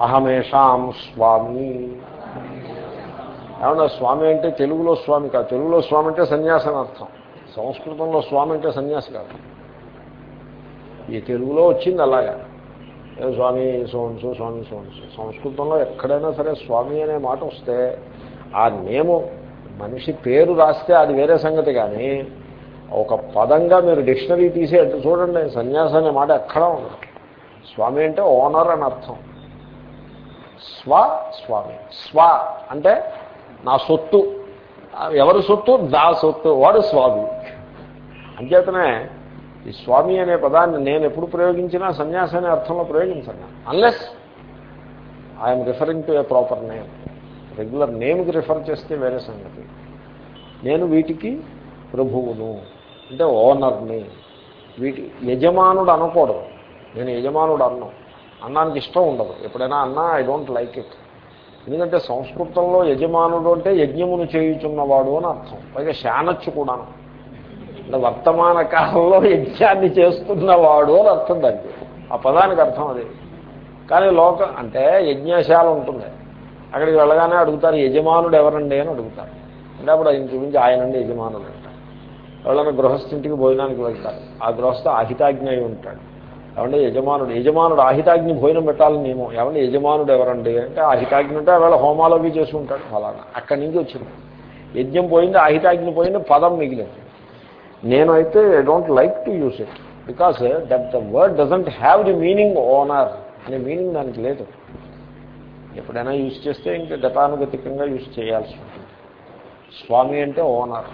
అహమేషాం స్వామి. ఏమన్నా స్వామి అంటే తెలుగులో స్వామి కాదు. తెలుగులో స్వామి అంటే సన్యాసి అని అర్థం. సంస్కృతంలో స్వామి అంటే సన్యాసి కాదు. ఈ తెలుగులో వచ్చింది అలాగా. స్వామి సోన్సు స్వామి సోన్సు. సంస్కృతంలో ఎక్కడైనా సరే స్వామి అనే మాట వస్తే ఆ నేము మనిషి పేరు రాస్తే అది వేరే సంగతి కానీ ఒక పదంగా మీరు డిక్షనరీ తీసే చూడండి సన్యాసం అనే మాట ఎక్కడా ఉండదు. స్వామి అంటే ఓనర్ అని అర్థం. స్వ స్వామి. స్వ అంటే నా సొత్తు. ఎవరి సొత్తు? దా సొత్తు. వాడు స్వామి. అంచేతనే ఈ స్వామి అనే పదాన్ని నేను ఎప్పుడు ప్రయోగించినా సన్యాసి అనే అర్థంలో ప్రయోగించను. Unless I'm referring to a proper name regular నేమ్కి refer చేస్తే వేరే సంగతి. నేను వీటికి ప్రభువును. అంటే ఓనర్ని వీటి యజమానుడు అనకూడదు. నేను యజమానుడు అన్నం. అన్నానికి ఇష్టం ఉండదు. ఎప్పుడైనా అన్నా ఐ డోంట్ లైక్ ఇట్ ఎందుకంటే సంస్కృతంలో యజమానుడు అంటే యజ్ఞమును చేయుచున్నవాడు అని అర్థం. పైగా శానచ్చు కూడాను. అంటే వర్తమాన కాలంలో యజ్ఞాన్ని చేస్తున్నవాడు అని అర్థం దానికి. ఆ పదానికి అర్థం అది. కానీ లోక అంటే యజ్ఞశాల ఉంటుంది. అక్కడికి వెళ్ళగానే అడుగుతారు యజమానుడు ఎవరండి? అని అడుగుతారు. అంటే అప్పుడు ఆయన చూపించి ఆయనండి యజమానుడు అంటారు. ఎవరైనా గృహస్థింటికి భోజనానికి వెళ్తారు. ఆ గృహస్థ అహితాజ్ఞ ఉంటాడు. ఏమంటే యజమానుడు యజమానుడు అహితాజ్ఞ భోజనం పెట్టాలని నియమం ఏమంటే యజమానుడు ఎవరండి? అంటే అహితాజ్ఞ అంటే వేళ హోమాలు అవి చేసుకుంటాడు ఫలానా. అక్కడి నుంచి వచ్చింది. యజ్ఞం పోయింది అహితాజ్ఞ పోయింది పదం మిగిలింది. నేనైతే I don't like to use it because that the word doesn't have the meaning owner అనే మీనింగ్ దానికి లేదు. ఎప్పుడైనా యూజ్ చేస్తే ఇంకా గతానుగతికంగా యూజ్ చేయాల్సి ఉంటుంది. స్వామి అంటే ఓనర్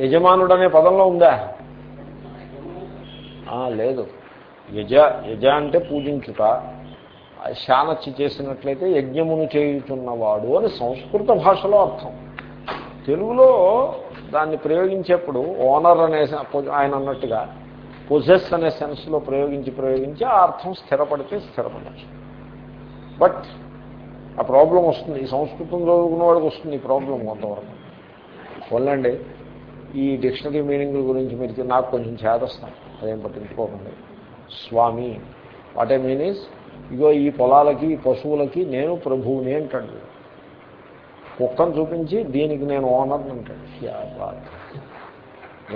యజమానుడు అనే పదంలో ఉందా? లేదు. యజ యజ అంటే పూజించుట. శానచ్చి చేసినట్లయితే యజ్ఞమును చేయుచున్నవాడు అని సంస్కృత భాషలో అర్థం. తెలుగులో దాన్ని ప్రయోగించేప్పుడు ఓనర్ అనే ఆయన అన్నట్టుగా పొజెస్ అనే సెన్స్లో ప్రయోగించి ప్రయోగించి ఆ అర్థం స్థిరపడితే స్థిరపడచ్చు. బట్ ఆ ప్రాబ్లం వస్తుంది. ఈ సంస్కృతం చదువుకున్న వాడికి వస్తుంది ఈ ప్రాబ్లం కొంతవరకు. వల్లండి ఈ డిక్షనరీ మీనింగ్ల గురించి మీరు నాకు కొంచెం చేదస్తాం. అదేం పట్టించుకోకండి. స్వామి what I mean is ego ఈ పొలాలకి పశువులకి నేను ప్రభువుని అంటాడు. కుక్కను చూపించి దీనికి నేను ఓనర్ అంటాడు.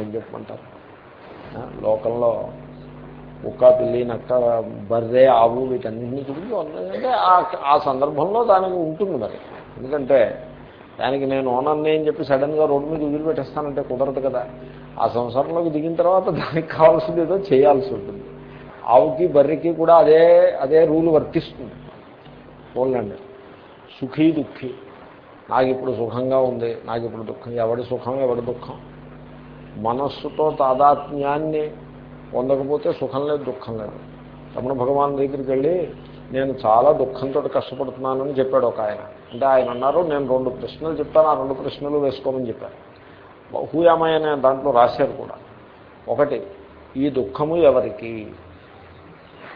ఏం చెప్పమంటారు? లోకంలో కుక్క పిల్లి నక్క బర్రె ఆవు వీటన్నింటినీ చూపించి అంటే ఆ సందర్భంలో దానికి ఉంటుంది మరి. ఎందుకంటే దానికి నేను ఓనర్ని అని చెప్పి సడన్గా రోడ్డు మీద వదిలిపెట్టేస్తానంటే కుదరదు కదా. ఆ సంసారంలోకి దిగిన తర్వాత దానికి కావాల్సింది ఏదో చేయాల్సి ఉంటుంది. ఆవుకి బర్రెకి కూడా అదే అదే రూల్ వర్తిస్తుంది. పోలండి సుఖీ దుఃఖి. నాకు ఇప్పుడు సుఖంగా ఉంది నాకు ఇప్పుడు దుఃఖం. ఎవడి సుఖం ఎవడి దుఃఖం? మనస్సుతో తాదాత్మ్యాన్ని పొందకపోతే సుఖం లేదు దుఃఖం లేదు. రమణ భగవాన్ దగ్గరికి వెళ్ళి నేను చాలా దుఃఖంతో కష్టపడుతున్నానని చెప్పాడు ఒక ఆయన. అంటే ఆయన అన్నారు నేను రెండు ప్రశ్నలు చెప్తాను ఆ రెండు ప్రశ్నలు వేసుకోమని చెప్పాను హూయామయ్య అనే దాంట్లో రాశారు కూడా. ఒకటి ఈ దుఃఖము ఎవరికి?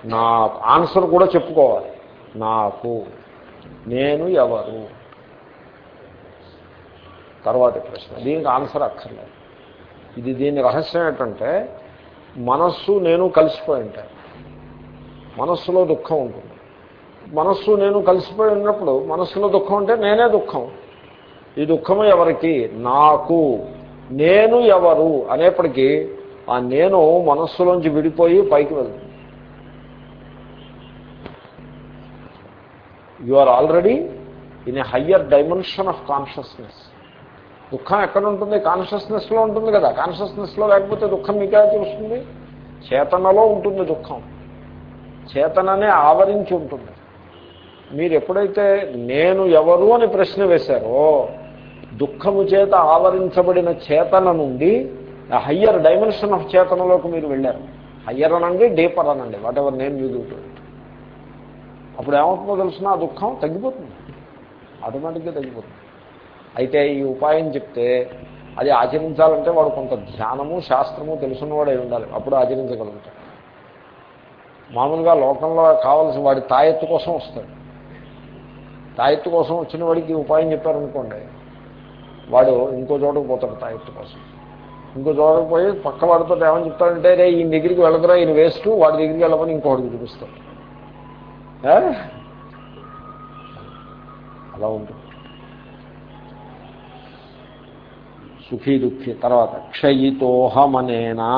నా ఆన్సర్ కూడా చెప్పుకోవాలి. నాకు నేను ఎవరు? తర్వాతి ప్రశ్న. దీనికి ఆన్సర్ అక్కర్లేదు. ఇది దీని రహస్యం ఏంటంటే మనస్సు నేను కలిసిపోయి ఉంటాయి మనస్సులో దుఃఖం ఉంటుంది. మనస్సు నేను కలిసిపోయి ఉన్నప్పుడు మనస్సులో దుఃఖం ఉంటే నేనే దుఃఖం. ఈ దుఃఖము ఎవరికి? నాకు. నేను ఎవరు? అనేప్పటికీ ఆ నేను మనస్సులోంచి విడిపోయి పైకి వెళ్తుంది. You are already in a higher dimension of consciousness దుఃఖం ఎక్కడ ఉంటుంది కాన్షియస్నెస్లో ఉంటుంది కదా. కాన్షియస్నెస్లో లేకపోతే దుఃఖం మీకే తెలుస్తుంది? చేతనలో ఉంటుంది దుఃఖం. చేతననే ఆవరించి ఉంటుంది. మీరు ఎప్పుడైతే నేను ఎవరు అని ప్రశ్న వేశారో దుఃఖము చేత ఆవరించబడిన చేతన నుండి హయ్యర్ డైమెన్షన్ ఆఫ్ చేతనలోకి మీరు వెళ్ళారు. హయ్యర్ అనండి డీపర్ అనండి whatever name you do అప్పుడు ఏమవుతుందో తెలిసిన? ఆ దుఃఖం తగ్గిపోతుంది. ఆటోమేటిక్గా తగ్గిపోతుంది. అయితే ఈ ఉపాయం చెప్తే అది ఆచరించాలంటే వాడు కొంత ధ్యానము శాస్త్రము తెలుసున్నవాడు అయి ఉండాలి. అప్పుడు ఆచరించగలుగుతాడు. మామూలుగా లోకంలో కావాల్సిన వాడి తాయెత్తు కోసం వస్తాడు. తాయెత్తు కోసం వచ్చిన వాడికి ఉపాయం చెప్పారనుకోండి వాడు ఇంకో చోటకు పోతాడు తాయెత్తు కోసం. ఇంకో చోటకు పోయి పక్క వాడితో ఏమని చెప్తాడంటే రే ఈయన దగ్గరికి వెళ్ళదురా ఈయన వేస్ట్ వాడి దగ్గరికి వెళ్ళమని ఇంకొకటికి చూపిస్తాడు. ఏ? అలా ఉంటుంది. సుఖీ దుఃఖి తర్వాత క్షయితోహమనేనా?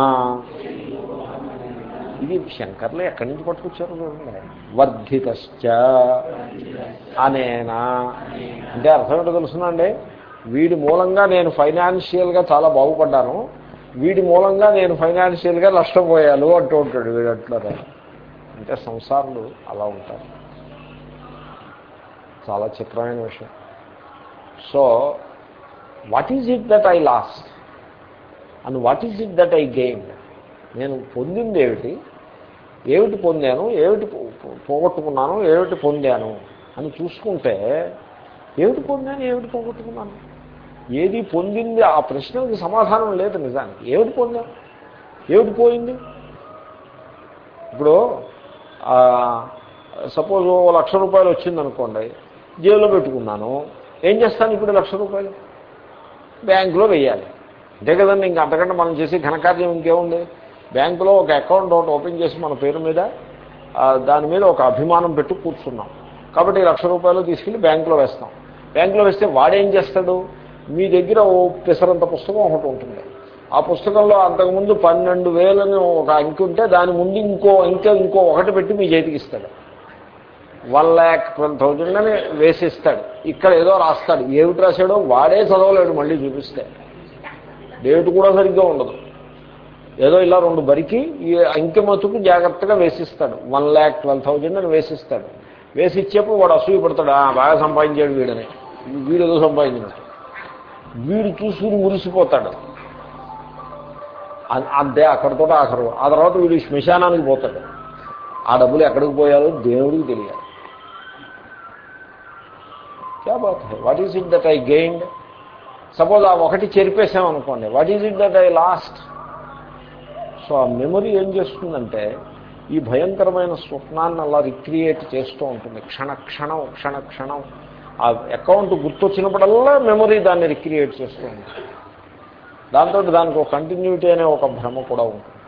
ఇది శంకర్లు ఎక్కడి నుంచి పట్టుకొచ్చారు చూడండి. వర్ధితశ్చ అనేనా. అంటే అర్థం ఏంటో తెలుసునండి వీడి మూలంగా నేను ఫైనాన్షియల్గా చాలా బాగుపడ్డాను. వీడి మూలంగా నేను ఫైనాన్షియల్గా నష్టపోయాను అంటూ ఉంటాడు వీడు అంటున్నారు అంటే సంసారాలు అలా ఉంటారు. చాలా చిత్రమైన విషయం. So what is it that I lost and what is it that I gain నేను పొందింది ఏమిటి? ఏమిటి పొందాను? ఏమిటి పోగొట్టుకున్నాను? ఏమిటి పొందాను? అని చూసుకుంటే ఏమిటి పొందాను? ఏమిటి పోగొట్టుకున్నాను? ఏది పొందింది? ఆ ప్రశ్నకి సమాధానం లేదు నిజానికి. ఏమిటి పొందాను? ఏమిటి పోయింది? ఇప్పుడు సపోజ్ ఓ లక్ష రూపాయలు వచ్చిందనుకోండి జేబులో పెట్టుకున్నాను ఏం చేస్తాను ఇప్పుడు లక్ష రూపాయలు? బ్యాంకులో వెయ్యాలి. అంతే కదండి ఇంకా అంతకంటే మనం చేసే ఘనకార్యం ఇంకేముంది? బ్యాంకులో ఒక అకౌంట్ ఒకటి ఓపెన్ చేసి మన పేరు మీద దాని మీద ఒక అభిమానం పెట్టి కూర్చున్నాం. కాబట్టి లక్ష రూపాయలు తీసుకెళ్ళి బ్యాంకులో వేస్తాం. బ్యాంకులో వేస్తే వాడేం చేస్తాడు? మీ దగ్గర ఓ పిసరంత పుస్తకం ఒకటి ఉంటుంది. ఆ పుస్తకంలో అంతకుముందు పన్నెండు వేలని ఒక అంకి ఉంటే దాని ముందు ఇంకో ఇంకా ఇంకో ఒకటి పెట్టి మీ చేతికి ఇస్తాడు. వన్ ల్యాక్ ట్వెల్వ్ థౌజండ్ అని వేసిస్తాడు. ఇక్కడ ఏదో రాస్తాడు. ఏమిటి రాశాడో వాడే చదవలేడు మళ్ళీ చూపిస్తే. డేట్ కూడా సరిగ్గా ఉండదు. ఏదో ఇలా రెండు బరికి ఈ అంకె మతుకు జాగ్రత్తగా వేసిస్తాడు. వన్ ల్యాక్ ట్వెల్వ్ థౌజండ్ అని వేసిస్తాడు. వేసి ఇచ్చేప్పుడు వాడు అసూయ పడతాడు. "ఆ, బాగా సంపాదించాడు వీడని. వీడు ఏదో సంపాదించినట్టు వీడు చూసుకుని మురిసిపోతాడు. అంతే అక్కడితో ఆఖరు. ఆ తర్వాత వీడు శ్మశానానికి పోతాడు. ఆ డబ్బులు ఎక్కడికి పోయాలో దేవుడికి తెలియాలి. క్యా bath what is it that I gained? Suppose ఆ ఒకటి చెరిపేసాం అనుకోండి what is it that I lost? So ఆ మెమరీ ఏం చేస్తుందంటే ఈ భయంకరమైన స్వప్నాన్ని అలా రిక్రియేట్ చేస్తూ ఉంటుంది. క్షణ క్షణం క్షణ క్షణం. ఆ అకౌంట్ గుర్తొచ్చినప్పుడల్లా మెమరీ దాన్ని రిక్రియేట్ చేస్తూ ఉంటుంది. దాంతో దానికి ఒక కంటిన్యూటీ అనే ఒక భ్రమ కూడా ఉంటుంది.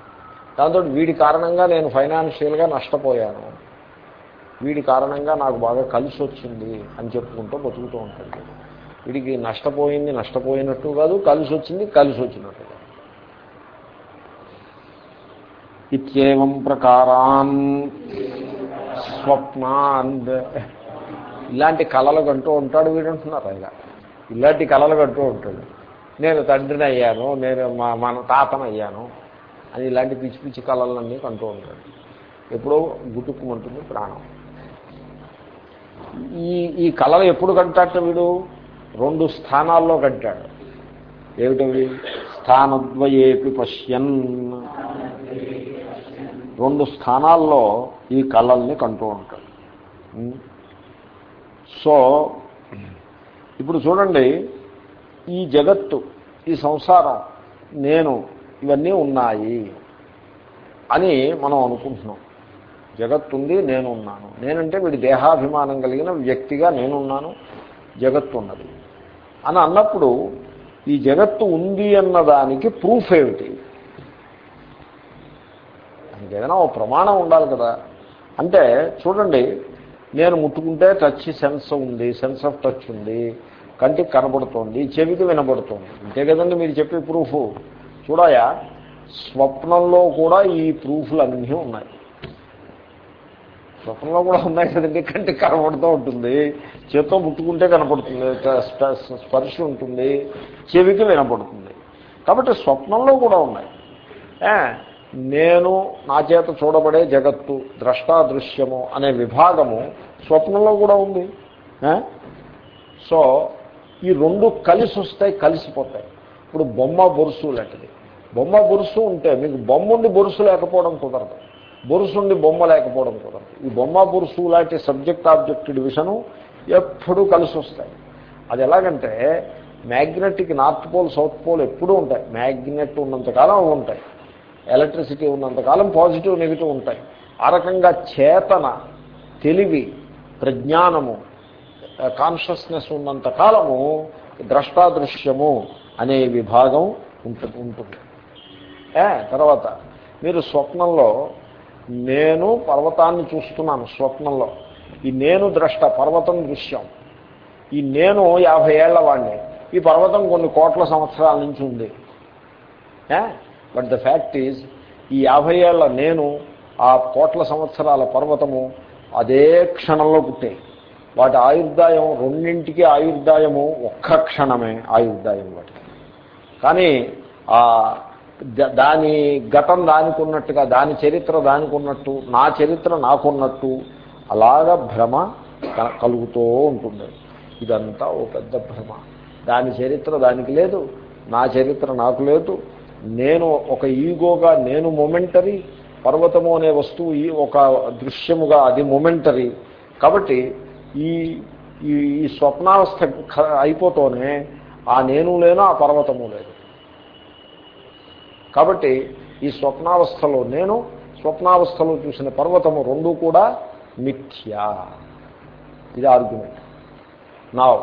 దాంతో వీడి కారణంగా నేను ఫైనాన్షియల్గా నష్టపోయాను. వీడి కారణంగా నాకు బాగా కలిసి వచ్చింది అని చెప్పుకుంటూ బతుకుతూ ఉంటుంది వీడికి నష్టపోయింది నష్టపోయినట్టు కాదు కలిసి వచ్చింది కలిసి వచ్చినట్టు కాదు ఇత్యేవం ప్రకారాన్ స్వప్నాన్. ఇలాంటి కళలు కంటూ ఉంటాడు వీడంటున్నారు ఆయన. ఇలాంటి కళలు కంటూ ఉంటాడు. నేను తండ్రిని అయ్యాను నేను మా మన తాతను అయ్యాను అని ఇలాంటి పిచ్చి పిచ్చి కళలన్నీ కంటూ ఉంటాడు. ఎప్పుడో గుట్టుకుమంటుంది ప్రాణం. ఈ ఈ కళలు ఎప్పుడు కంటాట వీడు? రెండు స్థానాల్లో కంటాడు. ఏమిటవి? స్థానద్వయేపి పశ్యన్. రెండు స్థానాల్లో ఈ కళల్ని కంటూ ఉంటాడు సో ఇప్పుడు చూడండి ఈ జగత్తు ఈ సంసారం నేను ఇవన్నీ ఉన్నాయి అని మనం అనుకుంటున్నాం. జగత్తుంది నేను ఉన్నాను నేనంటే వీడి దేహాభిమానం కలిగిన వ్యక్తిగా నేనున్నాను జగత్తు ఉన్నది అని అన్నప్పుడు ఈ జగత్తు ఉంది అన్నదానికి ప్రూఫ్ ఏమిటి? ఏదైనా ఒక ప్రమాణం ఉండాలి కదా. అంటే చూడండి నేను ముట్టుకుంటే టచ్ సెన్స్ ఉంది సెన్స్ ఆఫ్ టచ్ ఉంది కంటికి కనబడుతోంది చెవికి వినబడుతోంది. అంతే కదండి మీరు చెప్పే ప్రూఫ్ చూడాయా? స్వప్నంలో కూడా ఈ ప్రూఫ్లు అన్నీ ఉన్నాయి. స్వప్నంలో కూడా ఉన్నాయి కదండి కంటికి కనబడుతూ ఉంటుంది చేత్తో ముట్టుకుంటే కనపడుతుంది స్పర్శ ఉంటుంది చెవికి వినపడుతుంది కాబట్టి స్వప్నంలో కూడా ఉన్నాయి. నేను నా చేత చూడబడే జగత్తు ద్రష్టాదృశ్యము అనే విభాగము స్వప్నంలో కూడా ఉంది. సో ఈ రెండు కలిసి వస్తాయి కలిసిపోతాయి. ఇప్పుడు బొమ్మ బొరుసు లాంటిది. బొమ్మ బొరుసు ఉంటే మీకు బొమ్మ ఉండి బొరుసు లేకపోవడం కుదరదు. బొరుసుండి బొమ్మ లేకపోవడం కుదరదు. ఈ బొమ్మ బొరుసు లాంటి సబ్జెక్ట్ ఆబ్జెక్ట్ డివిజను ఎప్పుడూ కలిసి వస్తాయి. అది ఎలాగంటే magnetic north pole south pole ఎప్పుడూ ఉంటాయి. మ్యాగ్నెట్ ఉన్నంతకాలం అవి ఉంటాయి. ఎలక్ట్రిసిటీ ఉన్నంతకాలం పాజిటివ్ నెగిటివ్ ఉంటాయి. ఆ రకంగా చేతన తెలివి ప్రజ్ఞానము కాన్షియస్నెస్ ఉన్నంత కాలము ద్రష్టాదృశ్యము అనే విభాగం ఉంటుంది. ఉంటుంది తర్వాత మీరు స్వప్నంలో నేను పర్వతాన్ని చూస్తున్నాను స్వప్నంలో. ఈ నేను ద్రష్ట పర్వతం దృశ్యం. ఈ నేను యాభై ఏళ్ళ వాడిని ఈ పర్వతం కొన్ని కోట్ల సంవత్సరాల నుంచి ఉంది. బట్ ద ఫ్యాక్ట్ ఈజ్ ఈ యాభై ఏళ్ళ నేను ఆ కోట్ల సంవత్సరాల పర్వతము అదే క్షణంలో పుట్టే. వాటి ఆయుర్దాయం రెండింటికి ఆయుర్దాయము ఒక్క క్షణమే ఆయుర్దాయం వాటికి. కానీ దాని గతం దానికి ఉన్నట్టుగా దాని చరిత్ర దానికి ఉన్నట్టు నా చరిత్ర నాకున్నట్టు అలాగ భ్రమ కలుగుతూ ఉంటుంది. ఇదంతా ఓ పెద్ద భ్రమ. దాని చరిత్ర దానికి లేదు నా చరిత్ర నాకు లేదు నేను ఒక ఈగోగా నేను మొమెంటరీ పర్వతము అనే వస్తువు ఈ ఒక దృశ్యముగా అది మొమెంటరీ కాబట్టి ఈ ఈ స్వప్నావస్థ అయిపోతూనే ఆ నేను లేను ఆ పర్వతము లేదు. కాబట్టి ఈ స్వప్నావస్థలో నేను స్వప్నావస్థలో చూసిన పర్వతము రెండు కూడా మిథ్యా. ఇది ఆర్గ్యుమెంట్ నా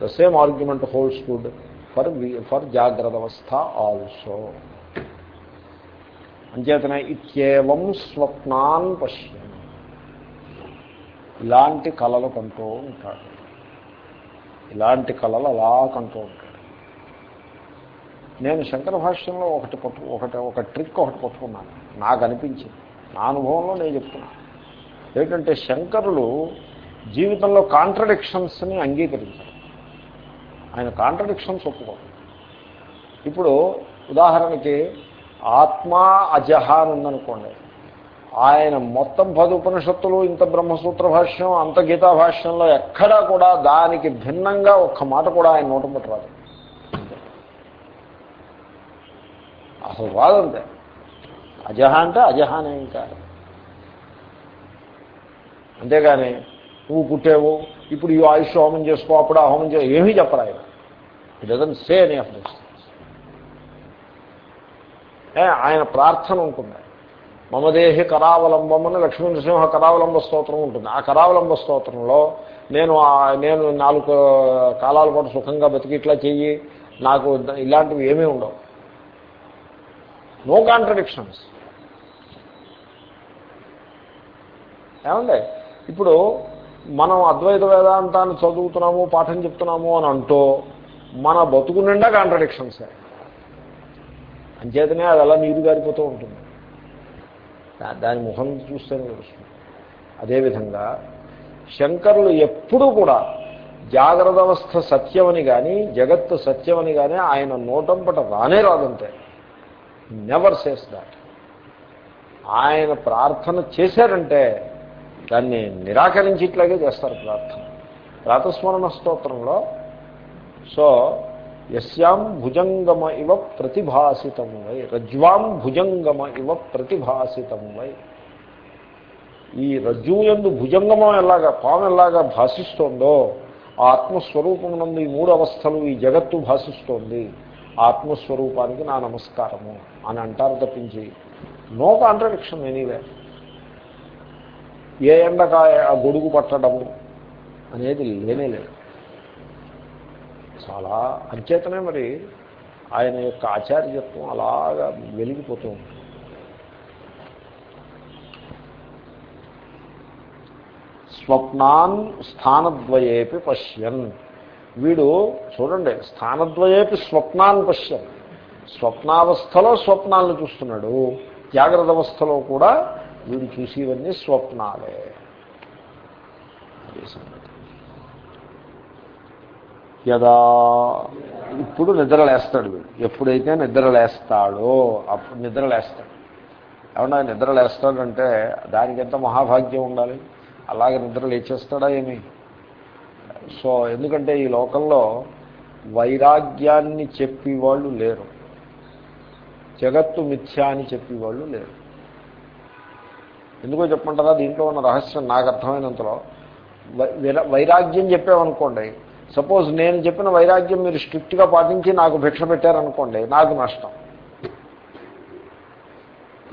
the same argument holds good for for జాగ్రత్త అవస్థ ఆల్సో. అంచేతన ఇత్యేవం స్వప్నాన్ పశ్యం ఇలాంటి కళలు కంటూ ఉంటాడు. ఇలాంటి కళలు అలా కంటూ ఉంటాడు. నేను శంకర భాష్యంలో ఒకటి పట్టు ఒకటి ఒక ట్రిక్ ఒకటి పట్టుకున్నాను. నాకు అనిపించింది. నా అనుభవంలో నేను చెప్తున్నాను ఏంటంటే శంకరులు జీవితంలో కాంట్రడిక్షన్స్ని అంగీకరించారు. ఆయన కాంట్రడిక్షన్స్ ఒప్పుకోరు. ఇప్పుడు ఉదాహరణకి ఆత్మ అజహ అని ఉందనుకోండి. ఆయన మొత్తం పది ఉపనిషత్తులు ఇంత బ్రహ్మసూత్ర భాష్యం అంత గీతా భాష్యంలో ఎక్కడా కూడా దానికి భిన్నంగా ఒక్క మాట కూడా ఆయన నోట రాదు. అసలు రాదంతే అజహ అంటే అజహానే ఇంకా. అంతేగాని నువ్వు పుట్టేవు ఇప్పుడు ఈ ఆయుష్ హోమం చేసుకో అప్పుడు ఆ హోమం చేసుకో ఏమీ చెప్పరా ఆయన it doesn't say any of ఆయన ప్రార్థన ఉంటుంది. మమదేహి కరావలంబం అని లక్ష్మీ నృసింహ కరావలంబ స్తోత్రం ఉంటుంది. ఆ కరావలంబ స్తోత్రంలో నేను నేను నాలుగు కాలాల పాటు సుఖంగా బతికి ఇట్లా చెయ్యి నాకు ఇలాంటివి ఏమీ ఉండవు. నో కాంట్రడిక్షన్స్ ఏమండి? ఇప్పుడు మనం అద్వైత వేదాంతాన్ని చదువుతున్నాము పాఠం చెప్తున్నాము అని అంటూ మన బతుకు నిండా కాంట్రడిక్షన్సే అంచేతనే అది అలా నీరు గారిపోతూ ఉంటుంది. దాని ముఖం చూస్తేనే తెలుస్తుంది. అదేవిధంగా శంకరులు ఎప్పుడూ కూడా జాగ్రత్త అవస్థ సత్యమని కానీ జగత్తు సత్యమని కానీ ఆయన నోటంపట రానే రాదంతే. నెవర్ సేస్ దాట్ ఆయన ప్రార్థన చేశారంటే దాన్ని నిరాకరించేట్లాగే చేస్తారు ప్రార్థన. ప్రాతస్మరణ స్తోత్రంలో సో ఎస్యాం భుజంగమ ఇవ ప్రతిభాసితం వై. రజ్వాం భుజంగమ ఇవ ప్రతిభాసితం వై. ఈ రజ్జు ఎందు భుజంగమం ఎలాగా పాము ఎలాగా భాషిస్తోందో ఆత్మస్వరూపమునందు ఈ మూడు అవస్థలు ఈ జగత్తు భాషిస్తోంది. ఆత్మస్వరూపానికి నా నమస్కారము అని అంటారు తప్పించి నో కాంట్రడిక్షన్ ఎనీవే. ఏ ఎండకాయ ఆ గొడుగు పట్టడము అనేది లేనే లేదు. చాలా అంచేతనే మరి ఆయన యొక్క ఆచార్యత్వం అలాగా వెలిగిపోతూ ఉంటుంది. స్వప్నాన్ స్థానద్వయేపి పశ్యన్. వీడు చూడండి స్థానద్వయేపి స్వప్నాన్ పశ్యన్. స్వప్నావస్థలో స్వప్నాలను చూస్తున్నాడు. జాగ్రత్త అవస్థలో కూడా వీడు చూసేవన్నీ స్వప్నాలే. యదా ఇప్పుడు నిద్రలేస్తాడు వీడు. ఎప్పుడైతే నిద్ర లేస్తాడో అప్పుడు నిద్రలేస్తాడు ఏమన్నా నిద్రలేస్తాడంటే దానికి ఎంత మహాభాగ్యం ఉండాలి? అలాగే నిద్ర లేచేస్తాడా ఏమి? సో ఎందుకంటే ఈ లోకంలో వైరాగ్యాన్ని చెప్పేవాళ్ళు లేరు. జగత్తు మిథ్యా అని చెప్పేవాళ్ళు లేరు. ఎందుకో చెప్పమంటారా? దీంట్లో ఉన్న రహస్యం నాకు అర్థమైనంతలో. వైరాగ్యం చెప్పామనుకోండి సపోజ్ నేను చెప్పిన వైరాగ్యం మీరు స్ట్రిక్ట్గా పాటించి నాకు భిక్ష పెట్టారనుకోండి నాకు నష్టం.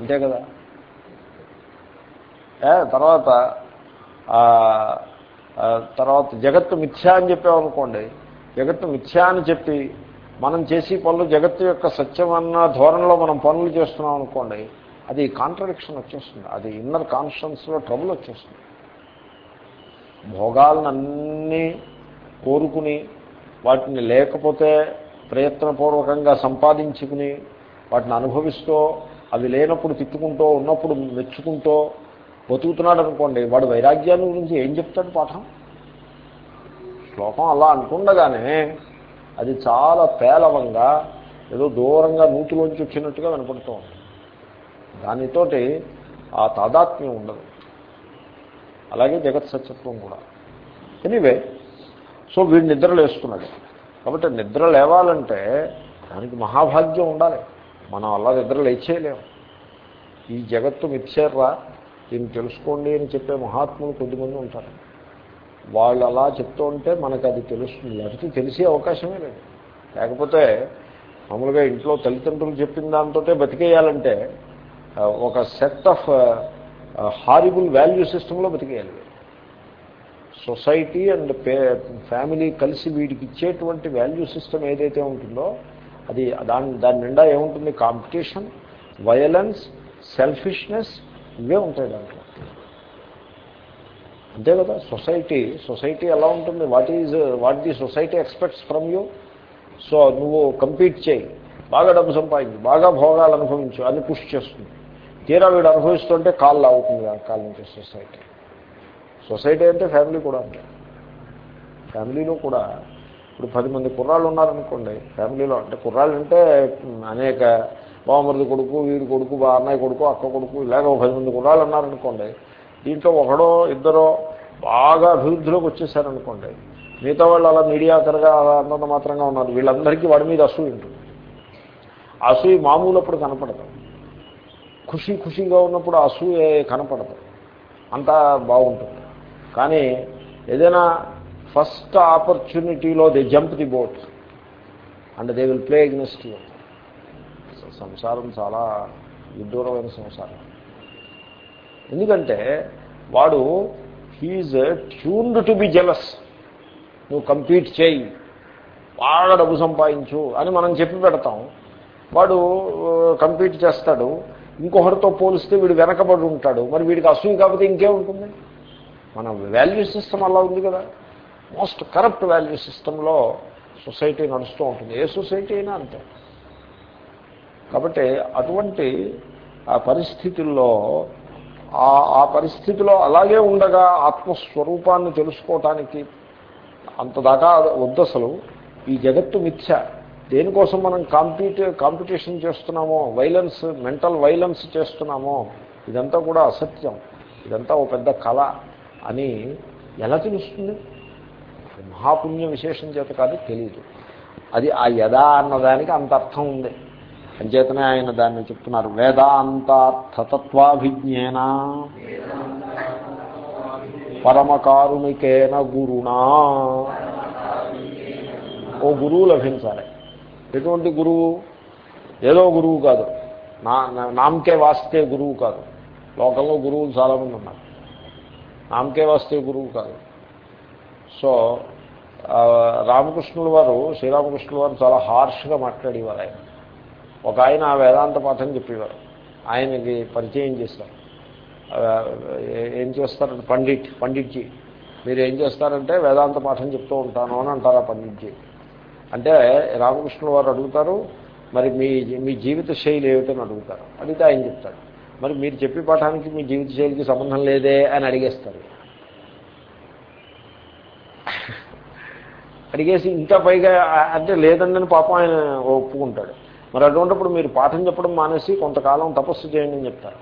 అంతే కదా? తర్వాత తర్వాత జగత్తు మిథ్యా అని చెప్పామనుకోండి జగత్తు మిథ్యా అని చెప్పి మనం చేసే పనులు జగత్తు యొక్క సత్యమన్న ధోరణిలో మనం పనులు చేస్తున్నాం అనుకోండి అది కాంట్రడిక్షన్ వచ్చేస్తుంది. అది ఇన్నర్ కాన్షియన్స్లో ట్రబుల్ వచ్చేస్తుంది. భోగాలన్నీ కోరుకుని వాటిని లేకపోతే ప్రయత్నపూర్వకంగా సంపాదించుకుని వాటిని అనుభవిస్తూ అవి లేనప్పుడు తిట్టుకుంటూ ఉన్నప్పుడు మెచ్చుకుంటూ బతుకుతున్నాడు అనుకోండి వాడు వైరాగ్యాన్ని గురించి ఏం చెప్తాడు పాఠం? శ్లోకం అలా అనుకుండగానే అది చాలా పేలవంగా ఏదో దూరంగా నూతిలోంచి వచ్చినట్టుగా వినపడుతూ ఉంది. దానితోటి ఆ తాదాత్మ్యం ఉండదు. అలాగే జగత్ సత్యత్వం కూడా. ఎనీవే సో వీడు నిద్ర లేస్తున్నాడు. కాబట్టి నిద్ర లేవాలంటే దానికి మహాభాగ్యం ఉండాలి. మనం అలా నిద్ర లేచేయలేము ఈ జగత్తు మిథ్యర్రా దీన్ని తెలుసుకోండి అని చెప్పే మహాత్ములు కొద్దిమంది ఉంటారు. వాళ్ళు అలా చెప్తూ ఉంటే మనకు అది తెలుస్తుంది. లేకపోతే తెలిసే అవకాశమే లేదు. లేకపోతే మామూలుగా ఇంట్లో తల్లిదండ్రులు చెప్పిన దాంతో బతికేయాలంటే ఒక సెట్ ఆఫ్ హారిబుల్ వాల్యూ సిస్టంలో బతికేయాలి. సొసైటీ అండ్ పే ఫ్యామిలీ కలిసి వీడికి ఇచ్చేటువంటి వాల్యూ సిస్టమ్ ఏదైతే ఉంటుందో అది దాని దాని నిండా ఏముంటుంది? కాంపిటీషన్ వయలెన్స్ సెల్ఫిష్నెస్ ఇవే ఉంటాయి దాంట్లో. అంతే కదా? సొసైటీ సొసైటీ ఎలా ఉంటుంది? What is what the society expects from you? So నువ్వు కంపీట్ చేయి. బాగా డబ్బు సంపాదించు బాగా భోగాలు అనుభవించు అని పుష్ చేస్తుంది. తీరా వీడు అనుభవిస్తుంటే కాళ్ళు అవుతుంది ఆ నుంచి సొసైటీ. సొసైటీ అంటే ఫ్యామిలీ కూడా అంతే. ఫ్యామిలీలో కూడా ఇప్పుడు పది మంది కుర్రాళ్ళు ఉన్నారనుకోండి ఫ్యామిలీలో అంటే కుర్రాళ్ళు అంటే అనేక బావమరిది కొడుకు వీడి కొడుకు బా అన్నయ్య కొడుకు అక్క కొడుకు ఇలాగ ఒక పది మంది కుర్రాళ్ళు ఉన్నారనుకోండి దీంట్లో ఒకడో ఇద్దరో బాగా అభివృద్ధిలోకి వచ్చేసారనుకోండి మిగతా వాళ్ళు అలా మీడియాకరగా అలా అంతంత మాత్రంగా ఉన్నారు వీళ్ళందరికీ వాడి మీద అసూయి ఉంటుంది. అసూయి మామూలు అప్పుడు కనపడదు. ఖుషి ఖుషిగా ఉన్నప్పుడు అసూయ కనపడదు. అంతా బాగుంటుంది. కానీ ఏదైనా first ఆపర్చునిటీలో they jump the boat and they will play against you. సంసారం చాలా విడ్డూరమైన సంసారం. ఎందుకంటే వాడు he's tuned to be jealous. నువ్వు కంపీట్ చేయి. బాగా డబ్బు సంపాదించు అని మనం చెప్పి పెడతాం. వాడు కంపీట్ చేస్తాడు. ఇంకొకరితో పోలిస్తే వీడు వెనకబడి ఉంటాడు. మరి వీడికి అసూయ కాకపోతే ఇంకేముంటుంది మన వాల్యూ సిస్టమ్ అలా ఉంది కదా. మోస్ట్ కరప్ట్ వాల్యూ సిస్టంలో సొసైటీ నడుస్తూ ఉంటుంది. ఏ సొసైటీ అయినా అంతే. కాబట్టి అటువంటి ఆ పరిస్థితుల్లో ఆ ఆ పరిస్థితిలో అలాగే ఉండగా ఆత్మస్వరూపాన్ని తెలుసుకోవటానికి అంతదాకా వద్దు అసలు. ఈ జగత్తు మిథ్య. దేనికోసం మనం కాంపిటీ కాంపిటీషన్ చేస్తున్నామో వైలెన్స్ మెంటల్ వైలెన్స్ చేస్తున్నామో ఇదంతా కూడా అసత్యం. ఇదంతా ఒక పెద్ద కళ. అని ఎలా తెలుస్తుంది? మహాపుణ్య విశేషం చేత కాదు తెలియదు అది ఆ యదా అన్నదానికి అంత అర్థం ఉంది. అంచేతనే ఆయన దాన్ని చెప్తున్నారు వేదాంతార్థతత్వాభిజ్ఞేన. పరమకారుణికేన గురుణా. ఓ గురువు లభించాలి. ఎటువంటి గురువు? ఏదో గురువు కాదు. నా నా- నామకే వాస్తే గురువు కాదు. లోకంలో గురువులు చాలామంది ఉన్నారు. ఆమెకే వాస్తే గురువు కాదు. సో రామకృష్ణుల వారు శ్రీరామకృష్ణుల వారు చాలా హార్ష్గా మాట్లాడేవారు ఆయన. ఒక ఆయన ఆ వేదాంత పాఠం చెప్పేవారు. ఆయనకి పరిచయం చేశారు. ఏం చేస్తారంటే పండిట్ పండిట్జీ. మీరు ఏం చేస్తారంటే వేదాంత పాఠం చెప్తూ ఉంటాను అని అంటారు ఆ పండిట్జీ. అంటే రామకృష్ణుల వారు అడుగుతారు మరి మీ మీ జీవిత శైలి ఏమిటని అడుగుతారు. అడిగితే ఆయన చెప్తాడు. మరి మీరు చెప్పే పాఠానికి మీ జీవిత శైలికి సంబంధం లేదే అని అడిగేస్తారు. అడిగేసి ఇంకా పైగా అంటే లేదండి పాపం ఆయన ఒప్పుకుంటాడు. మరి అటువంటిప్పుడు మీరు పాఠం చెప్పడం మానేసి కొంతకాలం తపస్సు చేయండి అని చెప్తారు.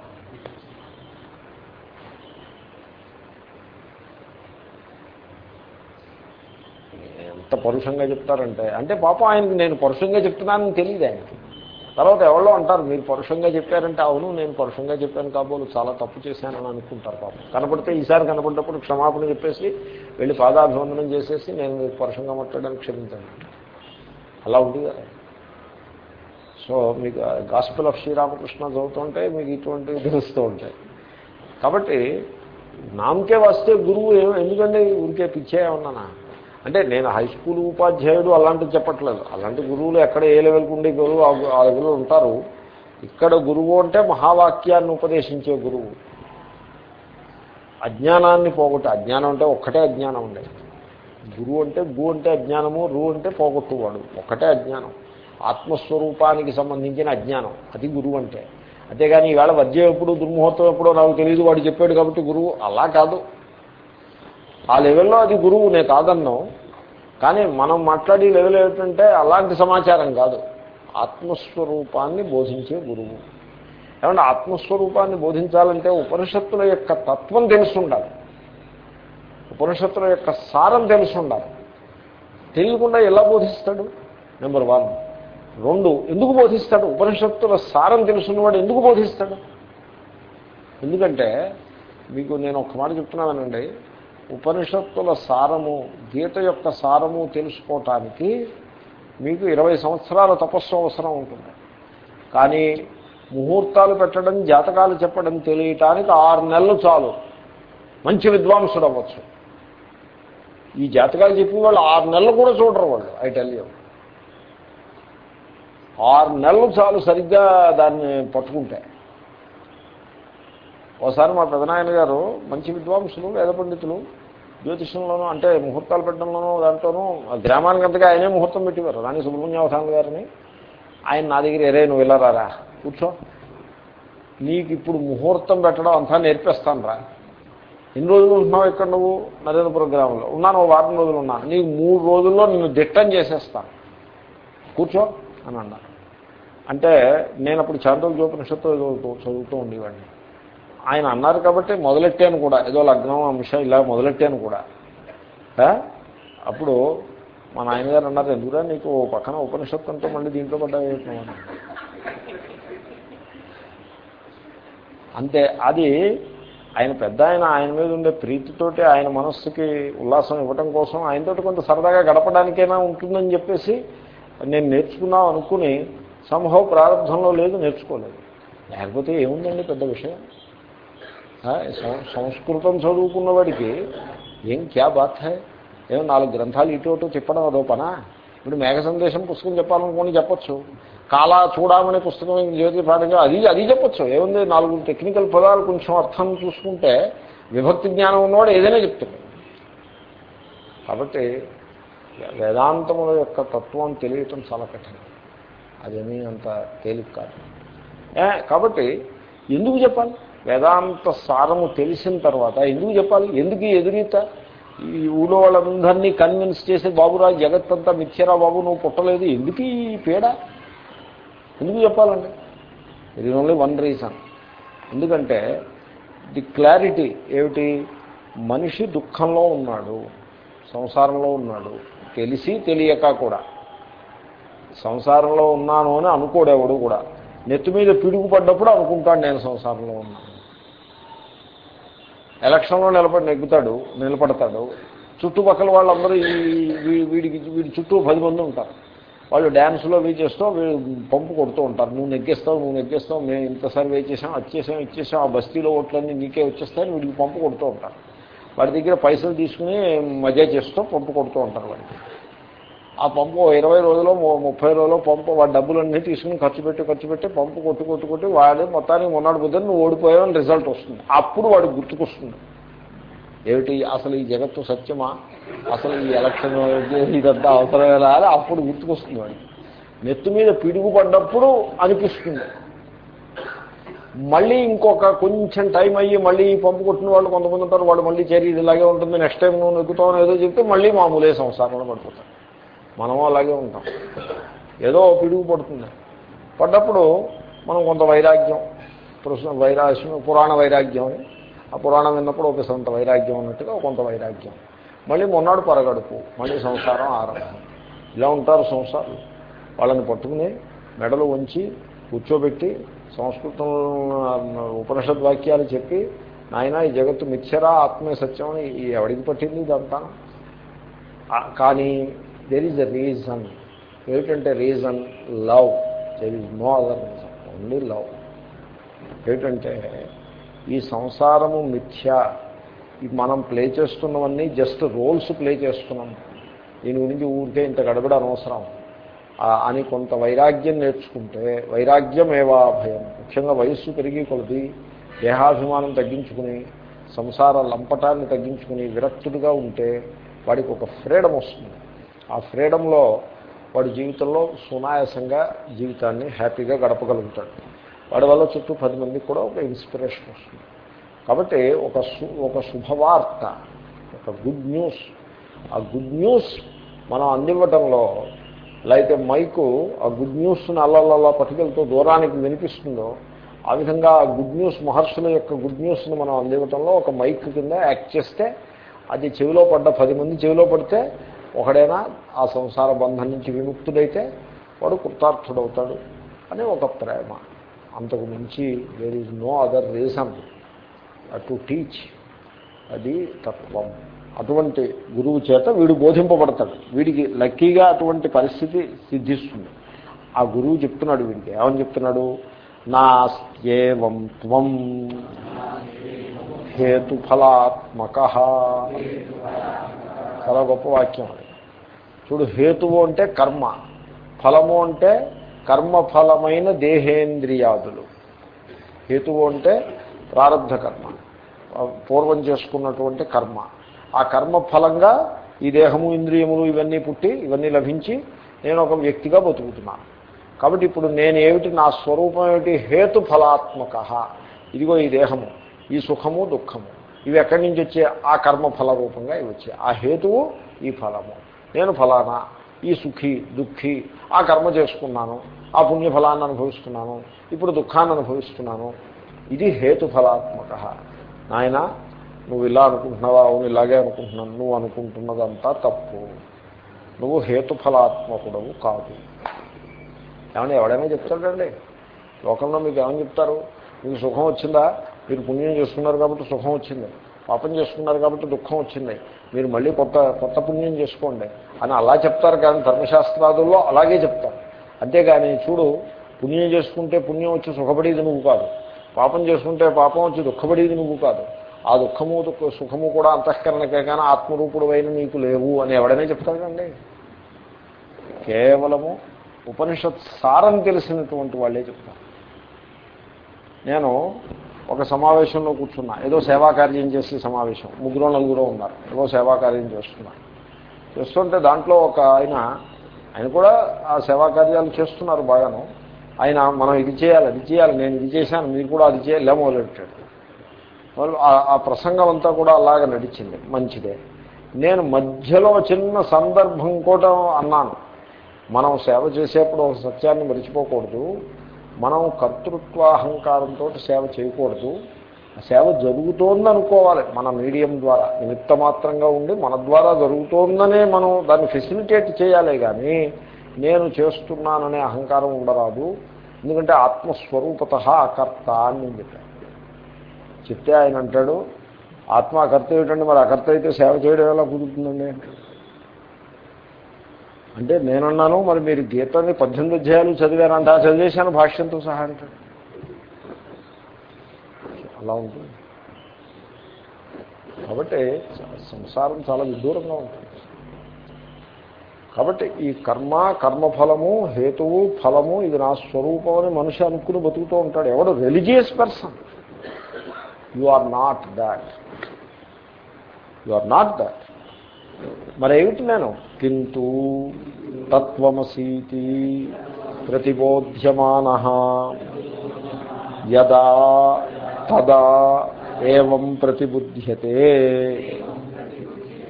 ఎంత పరుషంగా చెప్తారంటే అంటే పాపం ఆయనకి నేను పరుషంగా చెప్తున్నానని తెలియదు ఆయనకి. తర్వాత ఎవరో అంటారు మీరు పరుషంగా చెప్పారంటే అవును నేను పరుషంగా చెప్పాను కాబోలు చాలా తప్పు చేశానని అనుకుంటారు పాపం. కనపడితే ఈసారి కనపడినప్పుడు క్షమాపణ చెప్పేసి వెళ్ళి పాదాభివందనం చేసేసి నేను మీరు పరుషంగా మాట్లాడడానికి క్షమించాను. అలా ఉంది కదా. సో మీకు గాస్పిల్ ఆఫ్ శ్రీరామకృష్ణ చదువుతుంటే మీకు ఇటువంటివి తెలుస్తూ ఉంటాయి. కాబట్టి నామకే వస్తే గురువు ఎందుకంటే ఊరికే పిచ్చే ఉన్నానా అంటే నేను హై స్కూల్ ఉపాధ్యాయుడు అలాంటివి చెప్పట్లేదు. అలాంటి గురువులు ఎక్కడ ఏ లెవెల్కి ఉండే గురువు ఆ లెవెల్లో ఉంటారు. ఇక్కడ గురువు అంటే మహావాక్యాన్ని ఉపదేశించే గురువు. అజ్ఞానాన్ని పోగొట్టు అజ్ఞానం అంటే ఒక్కటే అజ్ఞానం ఉండేది గురువు అంటే గు అంటే అజ్ఞానము రు అంటే పోగొట్టువాడు. ఒక్కటే అజ్ఞానం. ఆత్మస్వరూపానికి సంబంధించిన అజ్ఞానం. అది గురువు అంటే. అంతేగాని ఈవేళ వద్యం ఎప్పుడు దుర్ముహూర్తం ఎప్పుడో నాకు తెలియదు వాడు చెప్పాడు కాబట్టి గురువు అలా కాదు. ఆ లెవెల్లో అది గురువు నేను కాదన్నాం. కానీ మనం మాట్లాడే లెవెల్ ఏమిటంటే అలాంటి సమాచారం కాదు. ఆత్మస్వరూపాన్ని బోధించే గురువు. ఏమంటే ఆత్మస్వరూపాన్ని బోధించాలంటే ఉపనిషత్తుల యొక్క తత్వం తెలుసుండాలి. ఉపనిషత్తుల యొక్క సారం తెలుసుండాలి. తెలియకుండా ఎలా బోధిస్తాడు? నెంబర్ వన్ రెండు ఎందుకు బోధిస్తాడు? ఉపనిషత్తుల సారం తెలుసున్నవాడు ఎందుకు బోధిస్తాడు? ఎందుకంటే మీకు నేను ఒక మాట చెప్తున్నానండి. ఉపనిషత్తుల సారము గీత యొక్క సారము తెలుసుకోవటానికి మీకు ఇరవై సంవత్సరాల తపస్సు అవసరం ఉంటుంది. కానీ ముహూర్తాలు పెట్టడం జాతకాలు చెప్పడం తెలియటానికి ఆరు నెలలు చాలు. మంచి విద్వాంసుడు అవ్వచ్చు. ఈ జాతకాలు చెప్పిన వాళ్ళు ఆరు నెలలు కూడా చూడరు వాళ్ళు ఐ టెల్ యూ. ఆరు నెలలు చాలు సరిగ్గా దాన్ని పట్టుకుంటే. ఒకసారి మా పెదనాయన గారు మంచి విద్వాంసులు వేద పండితులు జ్యోతిషంలోనూ అంటే ముహూర్తాలు పెట్టడంలోనూ దాంట్లోనూ గ్రామానికి అంతగా ఆయనే ముహూర్తం పెట్టేవారు. రాణి సుబ్రహ్మణ్యవధాన్ గారిని. ఆయన నా దగ్గర ఎరే నువ్వు వెళ్ళరారా కూర్చో. నీకు ఇప్పుడు ముహూర్తం పెట్టడం అంతా నేర్పేస్తాను రా. ఎన్ని రోజులు ఉంటున్నావు ఇక్కడ నువ్వు? నరేంద్రపురం గ్రామంలో. ఉన్నాను ఓ వారం రోజులు ఉన్నాను. నీకు మూడు రోజుల్లో నిన్ను దిట్టం చేసేస్తాను. కూర్చో అని అన్నారు. అంటే నేను అప్పుడు చాంద్రోగ్యోపనిషత్తు చదువుతూ ఉండేవాడిని. ఆయన అన్నారు కాబట్టి మొదలెట్టాను కూడా. ఏదో లగ్నం అంశం ఇలా మొదలెట్టాను కూడా. అప్పుడు మా నాయనగారు అన్నారు ఎందుకురా నీకు పక్కన ఉపనిషత్తుతో మళ్ళీ దీంట్లో పడ్డా అంతే. అది ఆయన పెద్ద ఆయన ఆయన మీద ఉండే ప్రీతితోటి ఆయన మనస్సుకి ఉల్లాసం ఇవ్వటం కోసం ఆయనతో కొంత సరదాగా గడపడానికైనా ఉంటుందని చెప్పేసి నేను నేర్చుకున్నాం అనుకుని సంభవ ప్రారంభంలో లేదు నేర్చుకోలేదు. లేకపోతే ఏముందండి పెద్ద విషయం? సంస్కృతం చదువుకున్న వాడికి ఏం క్యా బాత్ హై? ఏమో నాలుగు గ్రంథాలు ఇటు అటు చెప్పడం అదో పనా? ఇప్పుడు మేఘ సందేశం పుస్తకం చెప్పాలనుకోని చెప్పచ్చు. కాలా చూడమనే పుస్తకం జ్యోతి పాఠంగా అది అది చెప్పచ్చు. ఏముంది? నాలుగు టెక్నికల్ పదాలు కొంచెం అర్థం చూసుకుంటే విభక్తి జ్ఞానం ఉన్నవాడు ఏదైనా చెప్తుంది కాబట్టి వేదాంతముల యొక్క తత్వం తెలియటం చాలా కఠినం. అదేమీ అంత తేలిక కాదు. కాబట్టి ఎందుకు చెప్పాలి? వేదాంత సారము తెలిసిన తర్వాత ఎందుకు చెప్పాలి? ఎందుకు ఎదురీత? ఈ ఊళ్ళో వాళ్ళందరినీ కన్విన్స్ చేసి బాబురా జగత్తంతా మిథ్యరా బాబు నువ్వు పుట్టలేదు. ఎందుకు ఈ పీడ? ఎందుకు చెప్పాలండి? ఇది ఓన్లీ వన్ రీజన్ ఎందుకంటే ది క్లారిటీ ఏమిటి? మనిషి దుఃఖంలో ఉన్నాడు సంసారంలో ఉన్నాడు. తెలిసి తెలియక కూడా. సంసారంలో ఉన్నాను అని అనుకోడేవాడు కూడా. నెత్తి మీద పిడుగుపడ్డప్పుడు అనుకుంటాడు నేను సంసారంలో ఉన్నాను. ఎలక్షన్లో నిలబడి నెగ్గుతాడు నిలబడతాడు. చుట్టుపక్కల వాళ్ళందరూ ఈ వీడికి వీడి చుట్టూ పది మంది ఉంటారు. వాళ్ళు డ్యాన్స్లో వే చేస్తూ పంపు కొడుతూ ఉంటారు. నువ్వు నెగ్గేస్తావు నువ్వు నెగ్గేస్తావు మేము ఇంతసారి వే చేసాం వచ్చేసాం ఇచ్చేసాం ఆ బస్తీలో ఓట్లన్నీ నీకే వచ్చేస్తాయని వీడికి పంపు కొడుతూ ఉంటారు. వాడి దగ్గర పైసలు తీసుకుని మజా చేస్తూ పంపు కొడుతూ ఉంటారు వాడికి. ఆ పంపు ఇరవై రోజులు ముప్పై రోజులు పంపు వాడి డబ్బులన్నీ తీసుకుని ఖర్చు పెట్టి ఖర్చు పెట్టి పంపు కొట్టు కొట్టు కొట్టి వాడు మొత్తానికి మొన్నటి బుద్ధని నువ్వు ఓడిపోయావని రిజల్ట్ వస్తుంది. అప్పుడు వాడు గుర్తుకొస్తుంది. ఏమిటి? అసలు ఈ జగత్తు సత్యమా? అసలు ఈ ఎలక్షన్ ఇదంతా అవసరమేలా అని అప్పుడు గుర్తుకొస్తుంది వాడికి. నెత్తి మీద పిడుగుపడ్డప్పుడు అనిపిస్తుంది. మళ్ళీ ఇంకొక కొంచెం టైం అయ్యి మళ్ళీ పంపు కొట్టిన వాళ్ళు కొంతమంది ఉంటారు వాడు మళ్ళీ చేరి ఇది ఇలాగే ఉంటుంది నెక్స్ట్ టైం నువ్వు నెగ్గుతావు ఏదో చెప్తే మళ్ళీ మామూలే సంసారంలో పడిపోతాం మనము అలాగే ఉంటాం. ఏదో పిడుగు పడుతుంది. పడ్డప్పుడు మనం కొంత వైరాగ్యం వైరాగ్యం పురాణ వైరాగ్యం అని ఆ పురాణం విన్నప్పుడు ఒక సొంత వైరాగ్యం ఉన్నట్టుగా కొంత వైరాగ్యం. మళ్ళీ మొన్నాడు పరగడుపు మళ్ళీ సంసారం ఆరంభం. ఇలా ఉంటారు సంసారం వాళ్ళని పట్టుకుని మెడలు ఉంచి కూర్చోబెట్టి సంస్కృతం ఉపనిషద్ వాక్యాలు చెప్పి నాయన ఈ జగత్తు మిథ్యరా ఆత్మే సత్యం అని ఎవడికి పట్టింది ఇదంతా? కానీ దెర్ ఈజ్ అ రీజన్ ఏమిటంటే reason love there is no other reason only love ఏమిటంటే ఈ సంసారము మిథ్య. మనం ప్లే చేస్తున్నవన్నీ జస్ట్ రోల్స్ ప్లే చేస్తున్నాం. దీని గురించి ఊరికే ఇంత గడబడ అనవసరం. అని కొంత వైరాగ్యం నేర్చుకుంటే వైరాగ్యం ఏవా భయం? ముఖ్యంగా వయస్సు పెరిగి కొలది దేహాభిమానం తగ్గించుకుని సంసార లంపటాన్ని తగ్గించుకుని విరక్తుడిగా ఉంటే వాడికి ఒక ఫ్రీడమ్ వస్తుంది. ఆ ఫ్రీడంలో వాడి జీవితంలో సునాయాసంగా జీవితాన్ని హ్యాపీగా గడపగలుగుతాడు. వాడి వల్ల చుట్టూ పది మందికి కూడా ఒక ఇన్స్పిరేషన్ వస్తుంది. కాబట్టి ఒక ఒక శుభవార్త ఒక గుడ్ న్యూస్ ఆ గుడ్ న్యూస్ మనం అందివ్వటంలో ఎలా అయితే మైకు ఆ గుడ్ న్యూస్ని అల్లల్లా పట్టుకెళ్తూ దూరానికి వినిపిస్తుందో ఆ విధంగా ఆ గుడ్ న్యూస్ మహర్షుల యొక్క గుడ్ న్యూస్ని మనం అందివ్వటంలో ఒక మైక్ కింద యాక్ట్ చేస్తే అది చెవిలో పడ్డ పది మంది చెవిలో పడితే ఒకడైనా ఆ సంసార బంధం నుంచి విముక్తుడైతే వాడు కృతార్థుడవుతాడు అనే ఒక ప్రేమ. అంతకు మించి there is no other reason to teach అది తత్వం. అటువంటి గురువు చేత వీడు బోధింపబడతాడు. వీడికి లక్కీగా అటువంటి పరిస్థితి సిద్ధిస్తుంది. ఆ గురువు చెప్తున్నాడు వీడికి. ఏమని చెప్తున్నాడు? నాస్త్యేవం త్వం హేతుఫలాత్మక. చాలా గొప్ప వాక్యం అది. చూడు హేతువు అంటే కర్మ ఫలము అంటే కర్మఫలమైన దేహేంద్రియాదులు. హేతువు అంటే ప్రారంభ కర్మ పూర్వం చేసుకున్నటువంటి కర్మ. ఆ కర్మ ఫలంగా ఈ దేహము ఇంద్రియములు ఇవన్నీ పుట్టి ఇవన్నీ లభించి నేను ఒక వ్యక్తిగా బతుకుతున్నాను. కాబట్టి ఇప్పుడు నేను ఏమిటి నా స్వరూపం ఏమిటి? హేతు ఫలాత్మక. ఇదిగో ఈ దేహము ఈ సుఖము దుఃఖము. ఇవి ఎక్కడి నుంచి వచ్చే ఆ కర్మ ఫల రూపంగా ఇవి వచ్చాయి. ఆ హేతువు ఈ ఫలము. నేను ఫలానా? ఈ సుఖి దుఃఖి. ఆ కర్మ చేసుకున్నాను. ఆ పుణ్యఫలాన్ని అనుభవిస్తున్నాను. ఇప్పుడు దుఃఖాన్ని అనుభవిస్తున్నాను. ఇది హేతుఫలాత్మక నాయన నువ్వు ఇలా అనుకుంటున్నావా? అవును ఇలాగే అనుకుంటున్నాను. నువ్వు అనుకుంటున్నదంతా తప్పు. నువ్వు హేతుఫలాత్మకుడవు కాదు. ఏమన్నా ఎవడైనా చెప్తాడండి? లోకంలో మీకు ఏమని చెప్తారు? మీకు సుఖం వచ్చిందా? మీరు పుణ్యం చేసుకున్నారు కాబట్టి సుఖం వచ్చింది. పాపం చేసుకున్నారు కాబట్టి దుఃఖం వచ్చింది. మీరు మళ్ళీ కొత్త కొత్త పుణ్యం చేసుకోండి. అని అలా చెప్తారు కానీ ధర్మశాస్త్రాదుల్లో అలాగే చెప్తారు. అంతేగాని చూడు పుణ్యం చేసుకుంటే పుణ్యం వచ్చి సుఖపడేది నువ్వు కాదు. పాపం చేసుకుంటే పాపం వచ్చి దుఃఖపడేది నువ్వు కాదు. ఆ దుఃఖము సుఖము కూడా అంతఃకరణకే కానీ ఆత్మరూపుడు అయిన నీకు లేవు అని ఎవడైనా చెప్తాడండి కేవలము ఉపనిషత్ సారం తెలిసినటువంటి వాళ్ళే చెప్తారు. నేను ఒక సమావేశంలో కూర్చున్నా. ఏదో సేవాకార్యం చేసే సమావేశం. ముగ్గురు నలుగురు ఉన్నారు. ఏదో సేవాకార్యం చేస్తున్నారు చేస్తుంటే దాంట్లో ఒక ఆయన ఆయన కూడా ఆ సేవాకార్యాలు చేస్తున్నారు బాగాను. ఆయన మనం ఇది చేయాలి అది చేయాలి నేను ఇది చేశాను మీరు కూడా అది చేయాలి ఇలా మొదలెట్టాడు వాళ్ళు ఆ ప్రసంగం అంతా కూడా అలాగ నడిచింది. మంచిదే. నేను మధ్యలో చిన్న సందర్భం కూడా అన్నాను. మనం సేవ చేసేప్పుడు ఒక సత్యాన్ని మరిచిపోకూడదు. మనం కర్తృత్వాహంకారంతో సేవ చేయకూడదు. సేవ జరుగుతోంది అనుకోవాలి మన మీడియం ద్వారా. నిమిత్త మాత్రంగా ఉండి మన ద్వారా జరుగుతోందనే మనం దాన్ని ఫెసిలిటేట్ చేయాలి కానీ నేను చేస్తున్నాననే అహంకారం ఉండరాదు. ఎందుకంటే ఆత్మస్వరూపత అకర్త అని నేను చెప్పాను చెప్తే ఆయన అంటాడు ఆత్మ అకర్త ఏమిటండి? మరి అకర్త అయితే సేవ చేయడం ఎలా కుదురుతుందండి? అంటే నేనున్నాను మరి మీరు గీతని పద్దెనిమిది అధ్యాయాలు చదివారంట చదివేశాను భాష్యంతో సహా అంటాడు అలా ఉంటుంది. కాబట్టి సంసారం చాలా విదూరంగా ఉంటుంది. కాబట్టి ఈ కర్మ కర్మఫలము హేతువు ఫలము ఇది నా స్వరూపం అని మనిషి అనుకుని బతుకుతూ ఉంటాడు. ఎవడు religious person? You are not that. You are not that. మరేమిటి నేను? కింటూ తత్వమసీతి ప్రతిబోధ్యమాన. యదా తదా ఏవం ప్రతిబుద్ధ్యతే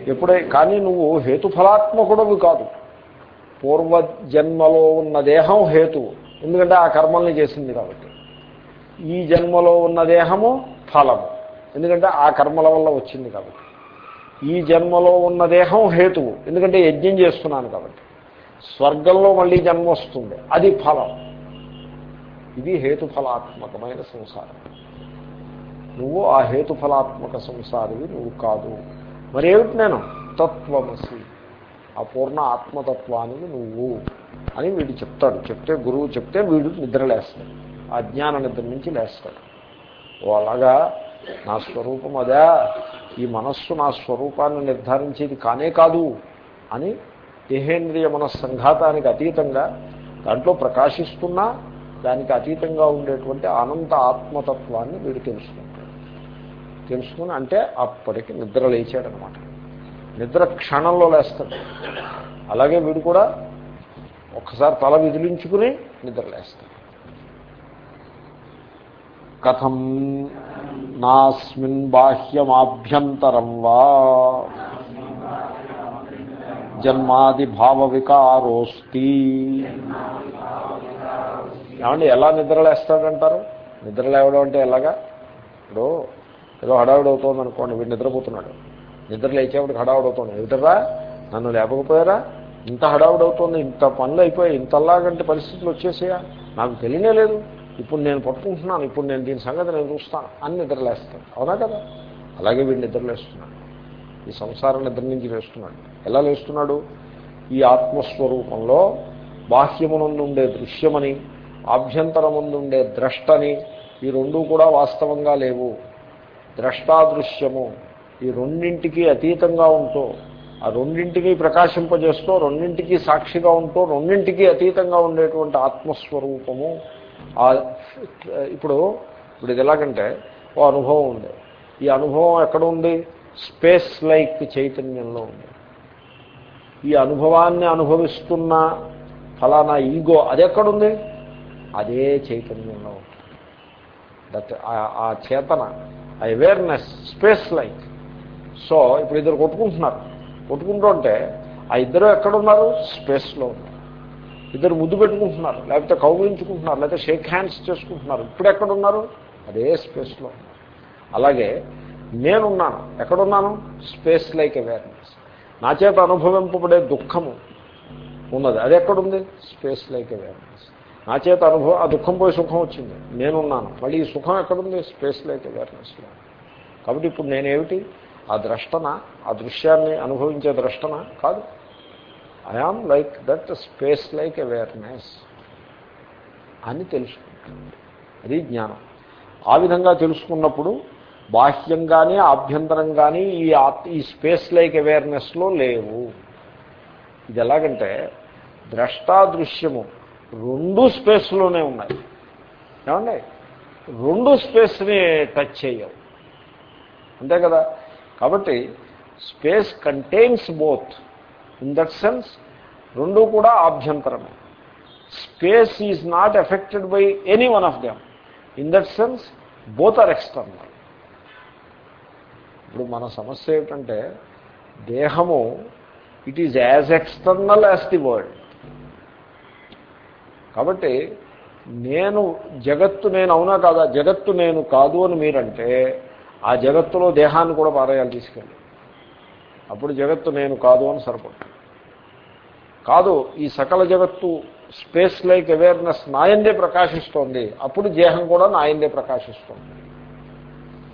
ఎప్పుడై కానీ నువ్వు హేతుఫలాత్మకుడవి కాదు. పూర్వజన్మలో ఉన్న దేహం హేతువు ఎందుకంటే ఆ కర్మల్ని చేసింది కాబట్టి. ఈ జన్మలో ఉన్న దేహము ఫలము. ఎందుకంటే ఆ కర్మల వల్ల వచ్చింది కాబట్టి. ఈ జన్మలో ఉన్న దేహం హేతువు. ఎందుకంటే యజ్ఞం చేస్తున్నాను కాబట్టి. స్వర్గంలో మళ్ళీ జన్మ వస్తుంది. అది ఫలం. ఇది హేతుఫలాత్మకమైన సంసారం. నువ్వు ఆ హేతుఫలాత్మక సంసారివి నువ్వు కాదు. మరేమిటి నేను? తత్వమసి. ఆ పూర్ణ ఆత్మతత్వానికి నువ్వు అని వీడు చెప్తాడు. చెప్తే గురువు చెప్తే వీడు నిద్రలేస్తాడు. ఆ జ్ఞాన నిద్ర నుంచి లేస్తాడు. ఓ అలాగా నా స్వరూపం అదా. ఈ మనస్సు నా స్వరూపాన్ని నిర్ధారించేది కానే కాదు అని దేహేంద్రియ మనస్సంఘాతానికి అతీతంగా దాంట్లో ప్రకాశిస్తున్నా దానికి అతీతంగా ఉండేటువంటి అనంత ఆత్మతత్వాన్ని వీడు తెలుసుకుంటాడు. తెలుసుకుని అంటే అప్పటికి నిద్ర లేచాడనమాట. నిద్ర క్షణంలో లేస్తాడు. అలాగే వీడు కూడా ఒక్కసారి తల విదిలించుకుని నిద్ర లేస్తాడు. కథం నాస్మిన్ బాహ్యమాభ్యంతరం వా. జన్మాది భావ వికారోస్తి ఏమండి ఎలా నిద్రలేస్తాడంటారు? నిద్ర లేవడం అంటే ఎలాగా? ఇప్పుడు ఏదో హడావుడు అవుతుంది అనుకోండి వీడు నిద్రపోతున్నాడు. నిద్ర లేచేవాడికి హడావుడి అవుతుంది. ఎదుటరా నన్ను లేపకపోయారా? ఇంత హడావుడు అవుతుంది ఇంత పనులు అయిపోయాయి ఇంతలాగంటే పరిస్థితులు వచ్చేసాయా? నాకు తెలియనే లేదు. ఇప్పుడు నేను పట్టుకుంటున్నాను ఇప్పుడు నేను దీని సంగతి నేను చూస్తాను అని నిద్రలేస్తాను అవునా కదా? అలాగే వీడు నిద్రలేస్తున్నాడు. ఈ సంసారం నిద్ర నుంచి లేస్తున్నాడు. ఎలా లేస్తున్నాడు? ఈ ఆత్మస్వరూపంలో బాహ్యమునందుండే దృశ్యమని ఆభ్యంతరముందుండే ద్రష్టని ఈ రెండూ కూడా వాస్తవంగా లేవు. ద్రష్టాదృశ్యము ఈ రెండింటికి అతీతంగా ఉంటూ ఆ రెండింటికి ప్రకాశింపజేస్తూ రెండింటికి సాక్షిగా ఉంటూ రెండింటికి అతీతంగా ఉండేటువంటి ఆత్మస్వరూపము ఇప్పుడు ఇప్పుడు ఇది ఎలాగంటే ఓ అనుభవం ఉంది. ఈ అనుభవం ఎక్కడ ఉంది? స్పేస్ లైక్ చైతన్యంలో ఉంది. ఈ అనుభవాన్ని అనుభవిస్తున్న ఫలానా ఈగో అది ఎక్కడుంది అదే చైతన్యంలో ఉంది. దట్ ఆ చేతన ఆ అవేర్నెస్ స్పేస్ లైక్ సో ఇప్పుడు ఇద్దరు కొట్టుకుంటున్నారు. కొట్టుకుంటూ ఉంటే ఆ ఇద్దరు ఎక్కడున్నారు స్పేస్లో ఉన్నారు. ఇద్దరు ముద్దు పెట్టుకుంటున్నారు లేకపోతే కౌగులించుకుంటున్నారు లేకపోతే షేక్ హ్యాండ్స్ చేసుకుంటున్నారు. ఇప్పుడు ఎక్కడున్నారు? అదే స్పేస్లో అలాగే నేనున్నాను. ఎక్కడున్నాను? Space like awareness. నా చేత అనుభవింపబడే దుఃఖము ఉన్నది. అది ఎక్కడుంది? Space like awareness. నా చేత అనుభవం ఆ దుఃఖం పోయి సుఖం వచ్చింది. నేనున్నాను. మళ్ళీ ఈ సుఖం ఎక్కడుంది? స్పేస్ లైక్ అవేర్నెస్లో. కాబట్టి ఇప్పుడు నేనేమిటి? ఆ ద్రష్టన ఆ దృశ్యాన్ని అనుభవించే ద్రష్టన కాదు. I am like that space like awareness అని తెలుసుకుంటుంది. అది జ్ఞానం. ఆ విధంగా తెలుసుకున్నప్పుడు బాహ్యం కానీ ఆభ్యంతరం కానీ ఈ ఈ స్పేస్ లైక్ అవేర్నెస్లో లేవు. ఇది ఎలాగంటే ద్రష్టాదృశ్యము రెండు స్పేస్లోనే ఉన్నాయి. ఏమండి? రెండు స్పేస్ని టచ్ చేయవు. అంతే కదా? కాబట్టి space contains both in that sense రెండు కూడా ఆభ్యంతరమే. Space is not affected by any one of them in that sense both are external ఇప్పుడు మన సమస్య ఏమిటంటే దేహము it is as external as the world కాబట్టి నేను జగత్తు నేను అవునా కాదా? జగత్తు నేను కాదు అని మీరంటే ఆ జగత్తులో దేహాన్ని కూడా పారేయాలి తీసుకెళ్ళి. అప్పుడు జగత్తు నేను కాదు అని సరిపడుతుంది కాదు ఈ సకల జగత్తు స్పేస్ లైక్ అవేర్నెస్ నాయందే ప్రకాశిస్తోంది. అప్పుడు దేహం కూడా నాయందే ప్రకాశిస్తోంది.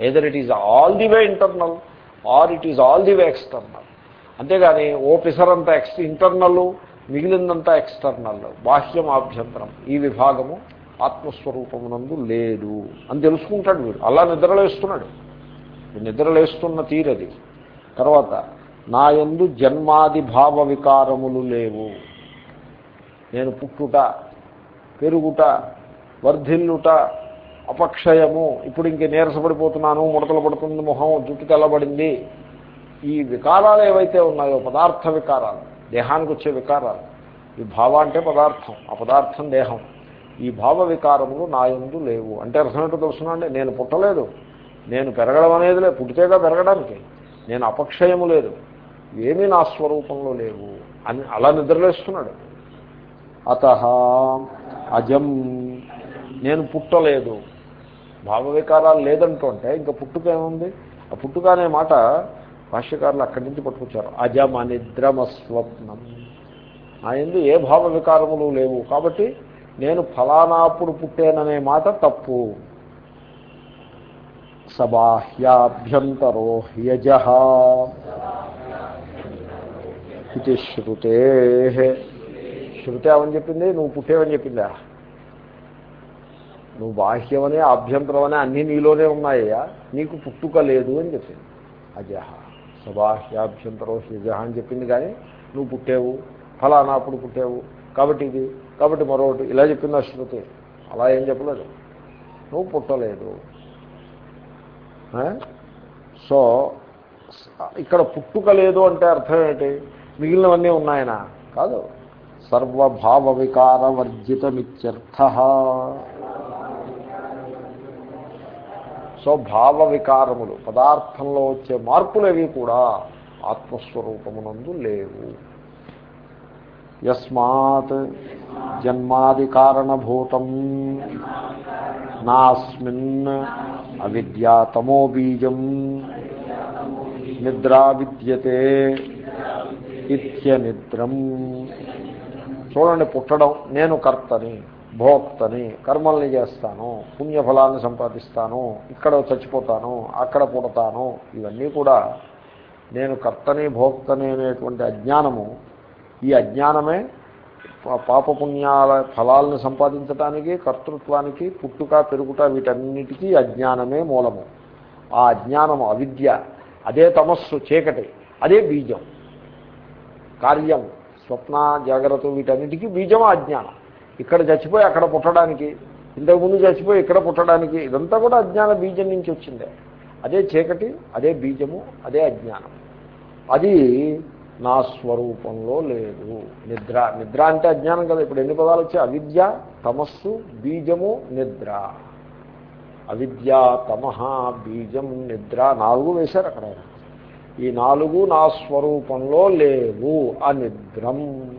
Either it is all the way internal or it is all the way external అంతేగాని ఓ పిసరంతా ఎక్స్ ఇంటర్నల్ మిగిలిందంతా ఎక్స్టర్నల్ బాహ్యం ఆభ్యంతరం. ఈ విభాగము ఆత్మస్వరూపమునందు లేదు. అని తెలుసుకుంటాడు వీడు. అలా నిద్రలేస్తున్నాడు. నిద్రలేస్తున్న తీరది. తర్వాత నా ఎందు జన్మాది భావ వికారములు లేవు. నేను పుట్టుట పెరుగుట వర్ధిల్లుట అపక్షయము ఇప్పుడు ఇంక నీరసపడిపోతున్నాను ముడతలు పడుతుంది మొహం జుట్టు తెల్లబడింది. ఈ వికారాలు ఏవైతే ఉన్నాయో పదార్థ వికారాలు దేహానికి వచ్చే వికారాలు ఈ భావ అంటే పదార్థం ఆ పదార్థం దేహం. ఈ భావ వికారములు నా ఎందు లేవు. అంటే అర్థమేటో తెలుసునండి? నేను పుట్టలేదు. నేను పెరగడం అనేది లేదు. పుట్టితేగా పెరగడానికి. నేను అపక్షయము లేదు. ఏమీ నా స్వరూపంలో లేవు అని అలా నిద్రలేస్తున్నాడు. అత అజం నేను పుట్టలేదు. భావ వికారాలు లేదంటుంటే ఇంకా పుట్టుక ఏముంది? ఆ పుట్టుక అనే మాట భాష్యకారులు అక్కడి నుంచి పట్టుకొచ్చారు. అజం అనిద్రమస్వప్నం నా ఎందు ఏ భావ వికారములు లేవు. కాబట్టి నేను ఫలానాప్పుడు పుట్టేననే మాట తప్పు. సబాహ్యాభ్యంతరో హ్యజ ఇది శృతే శృతే ఏమని చెప్పింది నువ్వు పుట్టేవని చెప్పిందా? నువ్వు బాహ్యమనే ఆభ్యంతరమనే అన్నీ నీలోనే ఉన్నాయ్యా. నీకు పుట్టుక లేదు అని చెప్పింది. అజహ. సబాహ్యాభ్యంతరం శ్రీజహ అని చెప్పింది కానీ నువ్వు పుట్టేవు. ఫలానా అప్పుడు పుట్టావు. కాబట్టి ఇది కాబట్టి మరొకటి. ఇలా చెప్పింది శృతి అలా ఏం చెప్పలేదు. నువ్వు పుట్టలేదు. సో ఇక్కడ పుట్టుక లేదు అంటే అర్థం ఏంటి? మిగిలినవన్నీ ఉన్నాయన? కాదు. సర్వభావ వికార వర్జితమిత్యర్థ సో భావ వికారములు పదార్థంలో వచ్చే మార్పులేవి కూడా ఆత్మస్వరూపమునందు లేవు. యస్మాత్ జన్మాది కారణభూతం నాస్మిన్ అవిద్యాతమో బీజం నిద్రా విద్యతే ఇత్యనిద్రం చూడండి పుట్టడం నేను కర్తని భోక్తని కర్మల్ని చేస్తాను పుణ్యఫలాన్ని సంపాదిస్తాను ఇక్కడ చచ్చిపోతాను అక్కడ పుడతాను ఇవన్నీ కూడా నేను కర్తని భోక్తని అనేటువంటి అజ్ఞానము ఈ అజ్ఞానమే పాపపుణ్యాల ఫలాలను సంపాదించడానికి కర్తృత్వానికి పుట్టుక పెరుగుట వీటన్నిటికీ అజ్ఞానమే మూలము. ఆ అజ్ఞానము అవిద్య అదే తమస్సు చీకటి అదే బీజం. కార్యం స్వప్న జాగ్రత్త వీటన్నిటికీ బీజం అజ్ఞానం. ఇక్కడ చచ్చిపోయి అక్కడ పుట్టడానికి ఇంతకుముందు చచ్చిపోయి ఇక్కడ పుట్టడానికి ఇదంతా కూడా అజ్ఞాన బీజం నుంచి వచ్చిందే. అదే చీకటి అదే బీజము అదే అజ్ఞానం. అది నా స్వరూపంలో లేదు. నిద్ర నిద్ర అంటే అజ్ఞానం కదా. ఇప్పుడు ఎన్ని పదాలు వచ్చాయి? అవిద్య తమస్సు బీజము నిద్ర. అవిద్య తమహ బీజం నిద్ర నాలుగు వేశారు అక్కడ ఆయన. ఈ నాలుగు నా స్వరూపంలో లేవు. అనిద్రం.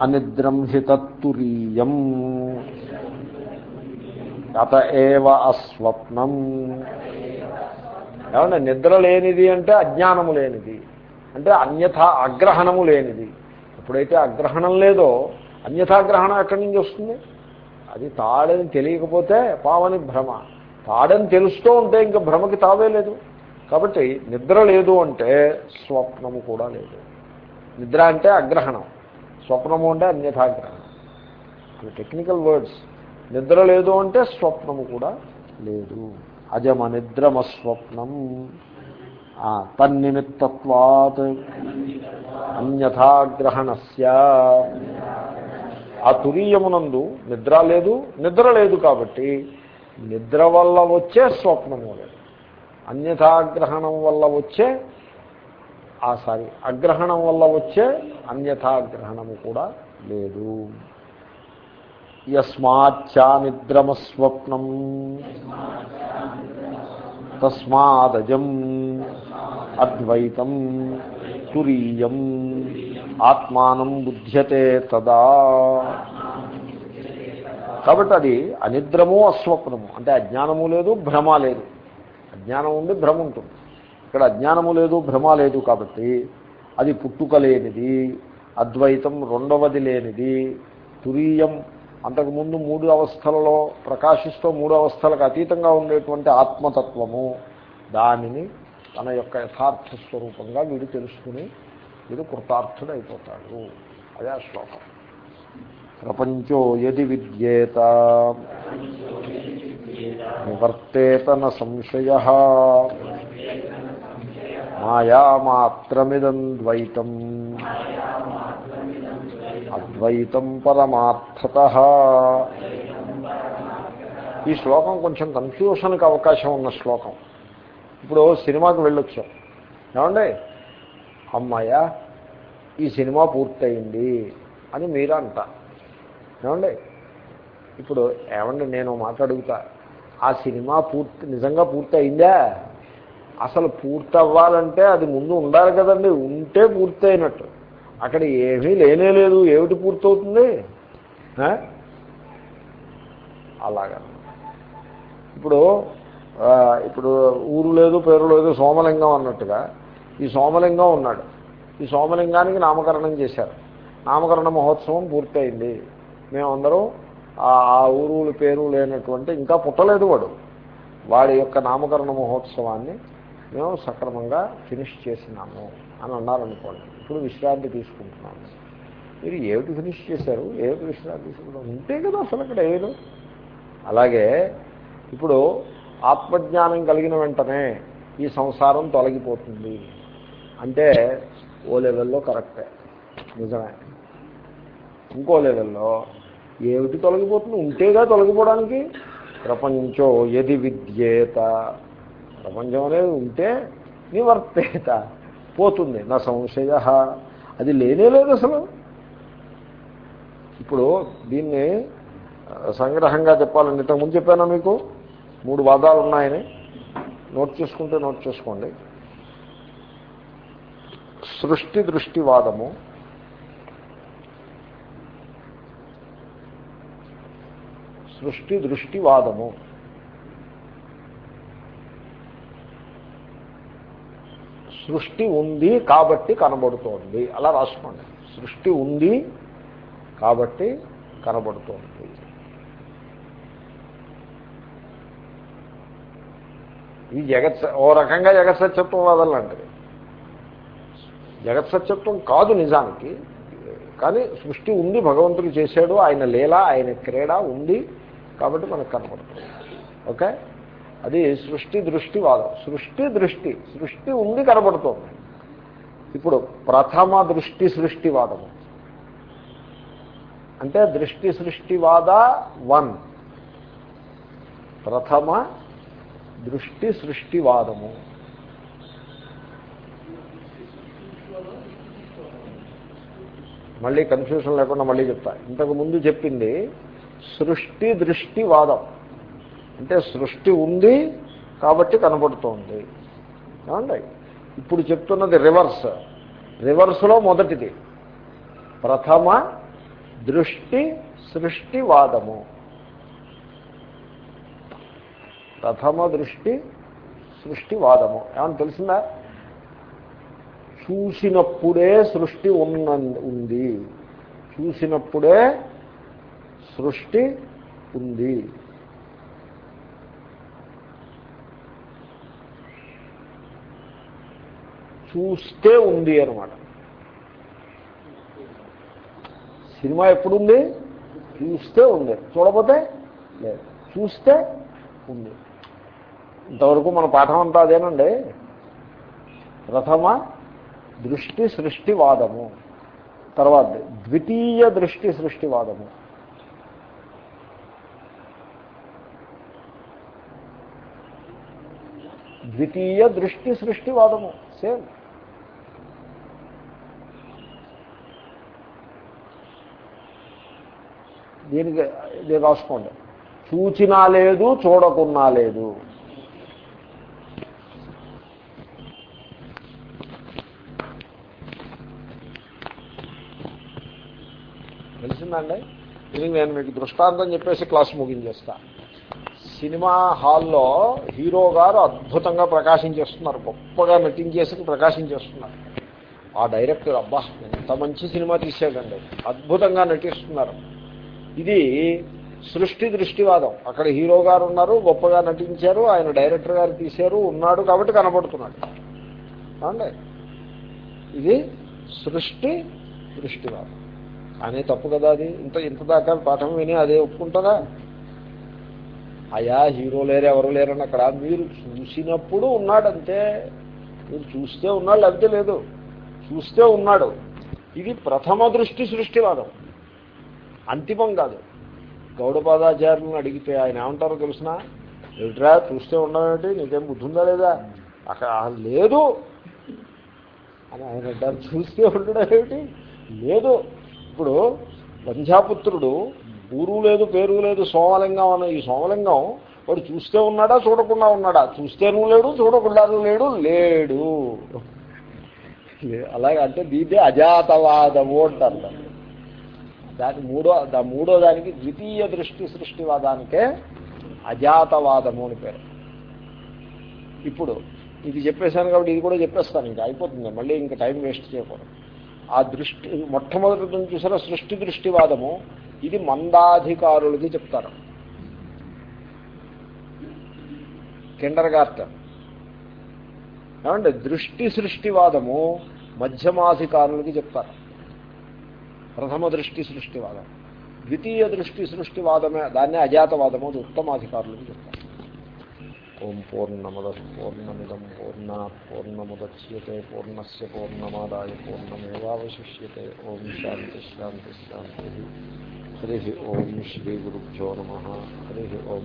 అనిద్రం హితత్తురీయం అత ఏవ అస్వప్నం. ఏమంటే నిద్ర లేనిది అంటే అజ్ఞానము లేనిది. అంటే అన్యథా అగ్రహణము లేనిది. ఎప్పుడైతే అగ్రహణం లేదో అన్యథాగ్రహణం ఎక్కడి నుంచి వస్తుంది? అది తాడని తెలియకపోతే పావని భ్రమ. తాడని తెలుస్తూ ఉంటే ఇంకా భ్రమకి తావే లేదు. కాబట్టి నిద్ర లేదు అంటే స్వప్నము కూడా లేదు. నిద్ర అంటే అగ్రహణం. స్వప్నము అంటే అన్యథాగ్రహణం. ఇవి టెక్నికల్ వర్డ్స్. నిద్ర లేదు అంటే స్వప్నము కూడా లేదు. అజమ నిద్రమ స్వప్నం. తన్నిమిత్తత్వాత్ అన్యథాగ్రహణస్య. ఆ తురీయమునందు నిద్ర లేదు నిద్ర లేదు కాబట్టి నిద్ర వల్ల వచ్చే స్వప్నము లేదు అన్యథాగ్రహణం వల్ల వచ్చే ఆ సారీ అగ్రహణం వల్ల వచ్చే అన్యథాగ్రహణము కూడా లేదు. యస్మాచ్చా నిద్రమస్వప్నం తస్మాదజం అద్వైతం తురీయం. ఆత్మానం బుధ్యతే తదా. కాబట్టి అది అనిద్రము అస్వప్నము అంటే అజ్ఞానము లేదు భ్రమ లేదు. జ్ఞానం ఉండి భ్రమ ఉంటుంది. ఇక్కడ అజ్ఞానము లేదు భ్రమ లేదు కాబట్టి అది పుట్టుక లేనిది అద్వైతం రెండవది లేనిది తురీయం అంతకుముందు మూడు అవస్థలలో ప్రకాశిస్తూ మూడు అవస్థలకు అతీతంగా ఉండేటువంటి ఆత్మతత్వము దానిని తన యొక్క యథార్థ స్వరూపంగా వీడు తెలుసుకుని వీడు కృతార్థుడు అయిపోతాడు అదే ఆ శ్లోకం. ప్రపంచో యది విద్యేత. నివర్తేతన సంశయ మాయామాత్రమిదం ద్వైతం. అద్వైతం పరమార్థత. ఈ శ్లోకం కొంచెం కన్ఫ్యూషన్కి అవకాశం ఉన్న శ్లోకం. ఇప్పుడు సినిమాకి వెళ్ళొచ్చాం. ఏమండి? అమ్మాయ ఈ సినిమా పూర్తయింది అని మీరు అంట ఏమండి? ఇప్పుడు ఏమండి నేను మాట్లాడుగుతా. ఆ సినిమా పూర్తి నిజంగా పూర్తి అయిందా అసలు పూర్తి అవ్వాలంటే అది ముందు ఉండాలి కదండి. ఉంటే పూర్తి అయినట్టు అక్కడ ఏమీ లేనే లేదు. ఏమిటి పూర్తవుతుంది? అలాగ అలాగా. ఇప్పుడు ఇప్పుడు ఊరు లేదు పేరు లేదు సోమలింగం అన్నట్టుగా ఈ సోమలింగం ఉన్నాడు. ఈ సోమలింగానికి నామకరణం చేశారు. నామకరణ మహోత్సవం పూర్తయింది. మేమందరం ఆ ఆ ఊరు పేరు లేనటువంటి ఇంకా పుట్టలేదు వాడు. వాడి యొక్క నామకరణ మహోత్సవాన్ని మేము సక్రమంగా ఫినిష్ చేసినాము అని అన్నారనుకోండి. ఇప్పుడు విశ్రాంతి తీసుకుంటున్నాము మీరు ఏమిటి ఫినిష్ చేశారు? ఏమిటి విశ్రాంతి తీసుకుంటాం ఉంటే కదా అసలు అక్కడ ఏదో అలాగే ఇప్పుడు ఆత్మజ్ఞానం కలిగిన వెంటనే ఈ సంసారం తొలగిపోతుంది. అంటే ఓ లెవెల్లో కరెక్టే. నిజమే. ఇంకో లెవెల్లో ఏమిటి తొలగిపోతుంది? ఉంటేగా తొలగిపోవడానికి ప్రపంచో ఎది విద్యేత. ప్రపంచం అనేది ఉంటే నివర్తేత. పోతుంది నా సంశయ. అది లేనే లేదు అసలు. ఇప్పుడు దీన్ని సంగ్రహంగా చెప్పాలంటే ఇంతకుముందు చెప్పానా మీకు? మూడు వాదాలు ఉన్నాయని. నోట్ చేసుకుంటే నోట్ చేసుకోండి. సృష్టి దృష్టివాదము సృష్టి దృష్టివాదము. సృష్టి ఉంది కాబట్టి కనబడుతోంది. అలా రాసుకోండి. సృష్టి ఉంది కాబట్టి కనబడుతోంది. ఇది జగత్ ఓ రకంగా జగత్ సత్యత్వం వాదనలాంటిది జగత్ సత్యత్వం కాదు నిజానికి కానీ సృష్టి ఉంది భగవంతుడు చేశాడు ఆయన లీల ఆయన క్రీడ ఉంది కాబట్టి మనకు కనపడుతుంది. ఓకే? అది సృష్టి దృష్టి వాదం. సృష్టి దృష్టి. సృష్టి ఉంది కనబడుతోంది ఇప్పుడు ప్రథమ దృష్టి సృష్టివాదము అంటే దృష్టి సృష్టివాద వన్. ప్రథమ దృష్టి సృష్టివాదము మళ్ళీ కన్ఫ్యూషన్ లేకుండా మళ్ళీ చెప్తా. ఇంతకు ముందు చెప్పింది సృష్టి దృష్టివాదం అంటే సృష్టి ఉంది కాబట్టి కనబడుతోంది. ఏమండి? ఇప్పుడు చెప్తున్నది రివర్స్. రివర్స్లో మొదటిది. ప్రథమ దృష్టి సృష్టివాదము ప్రథమ దృష్టి సృష్టివాదము ఏమని తెలిసిందా? చూసినప్పుడే సృష్టి ఉన్న ఉంది. చూసినప్పుడే సృష్టి ఉంది. చూస్తే ఉంది అనమాట సినిమా ఎప్పుడుంది? చూస్తే ఉంది. చూడకపోతే లేదు. చూస్తే ఉంది. ఇంతవరకు మన పాఠం అంతా అదేనండి. ప్రథమ దృష్టి సృష్టివాదము. తర్వాత ద్వితీయ దృష్టి సృష్టివాదము. ద్వితీయ దృష్టి సృష్టివాదము. సేమ్. దీనికి ఇది రాసుకోండి. చూచినా లేదు చూడకున్నా లేదు. తెలిసిందండి? దీనికి నేను మీకు దృష్టాంతం చెప్పేసి క్లాస్ ముగించేస్తాను సినిమా హాల్లో హీరో గారు అద్భుతంగా ప్రకాశించేస్తున్నారు. గొప్పగా నటించేసి ప్రకాశించేస్తున్నారు. ఆ డైరెక్టర్ అబ్బా ఎంత మంచి సినిమా తీసాడండి అద్భుతంగా నటిస్తున్నారు. ఇది సృష్టి దృష్టివాదం. అక్కడ హీరో గారు ఉన్నారు గొప్పగా నటించారు ఆయన డైరెక్టర్ గారు తీశారు ఉన్నాడు కాబట్టి కనబడుతున్నాడు అండి ఇది సృష్టి దృష్టివాదం. కానీ తప్పు కదా అది? ఇంత ఇంత దాకా పాఠం విని అదే ఒప్పుకుంటారా? అయా హీరో లేరు ఎవరు లేరని అక్కడ మీరు చూసినప్పుడు ఉన్నాడంతే మీరు చూస్తే ఉన్నాడు లేకపోతే లేదు. చూస్తే ఉన్నాడు. ఇది ప్రథమ దృష్టి సృష్టివాదం. అంతిమం కాదు. గౌడపాదాచార్యులను అడిగితే ఆయన ఏమంటారో తెలిసిన? ఏమిట్రా చూస్తే ఉండమేంటి నీకేం బుద్ధి ఉందా లేదా? అక్కడ లేదు. అని ఆయన అంటారు. చూస్తే ఉండడం ఏమిటి? లేదు. ఇప్పుడు వంధ్యాపుత్రుడు ఊరు లేదు పేరు లేదు సోమలింగం అన్న ఈ సోమలింగం వాడు చూస్తే ఉన్నాడా చూడకుండా ఉన్నాడా? చూస్తేనూ లేడు చూడకుండాను లేడు లేడు. లే- అలాగే అంటే దీన్నే అజాతవాదము అంటారు. దాన్ని. దాని మూడో దా మూడో దానికి ద్వితీయ దృష్టి సృష్టివాదానికే అజాతవాదము అని పేరు. ఇప్పుడు ఇది చెప్పేశాను కాబట్టి ఇది కూడా చెప్పేస్తాను ఇంకా అయిపోతుంది. మళ్ళీ ఇంకా టైం వేస్ట్ చేయకూడదు. ఆ దృష్టి మొట్టమొదటి చూసిన సృష్టి దృష్టివాదము ఇది మందాధికారులకి చెప్తారు కిండర్ గార్టెన్ ఏమంటే దృష్టి సృష్టివాదము మధ్యమాధికారులకి చెప్తారు. ప్రథమ దృష్టి సృష్టివాదం. ద్వితీయ దృష్టి సృష్టివాదమే దాన్నే అజాతవాదము అది ఉత్తమాధికారులకి చెప్తారు. ఓం పూర్ణమద పూర్ణమిదం పూర్ణా పూర్ణముద్యతే పూర్ణస్ పూర్ణమాదాయ పూర్ణమేవాశిష్యే ఓం శాంతి శాంతి శాంతి హరి ఓం శ్రీ గురుభ్యో నమ హరి ఓం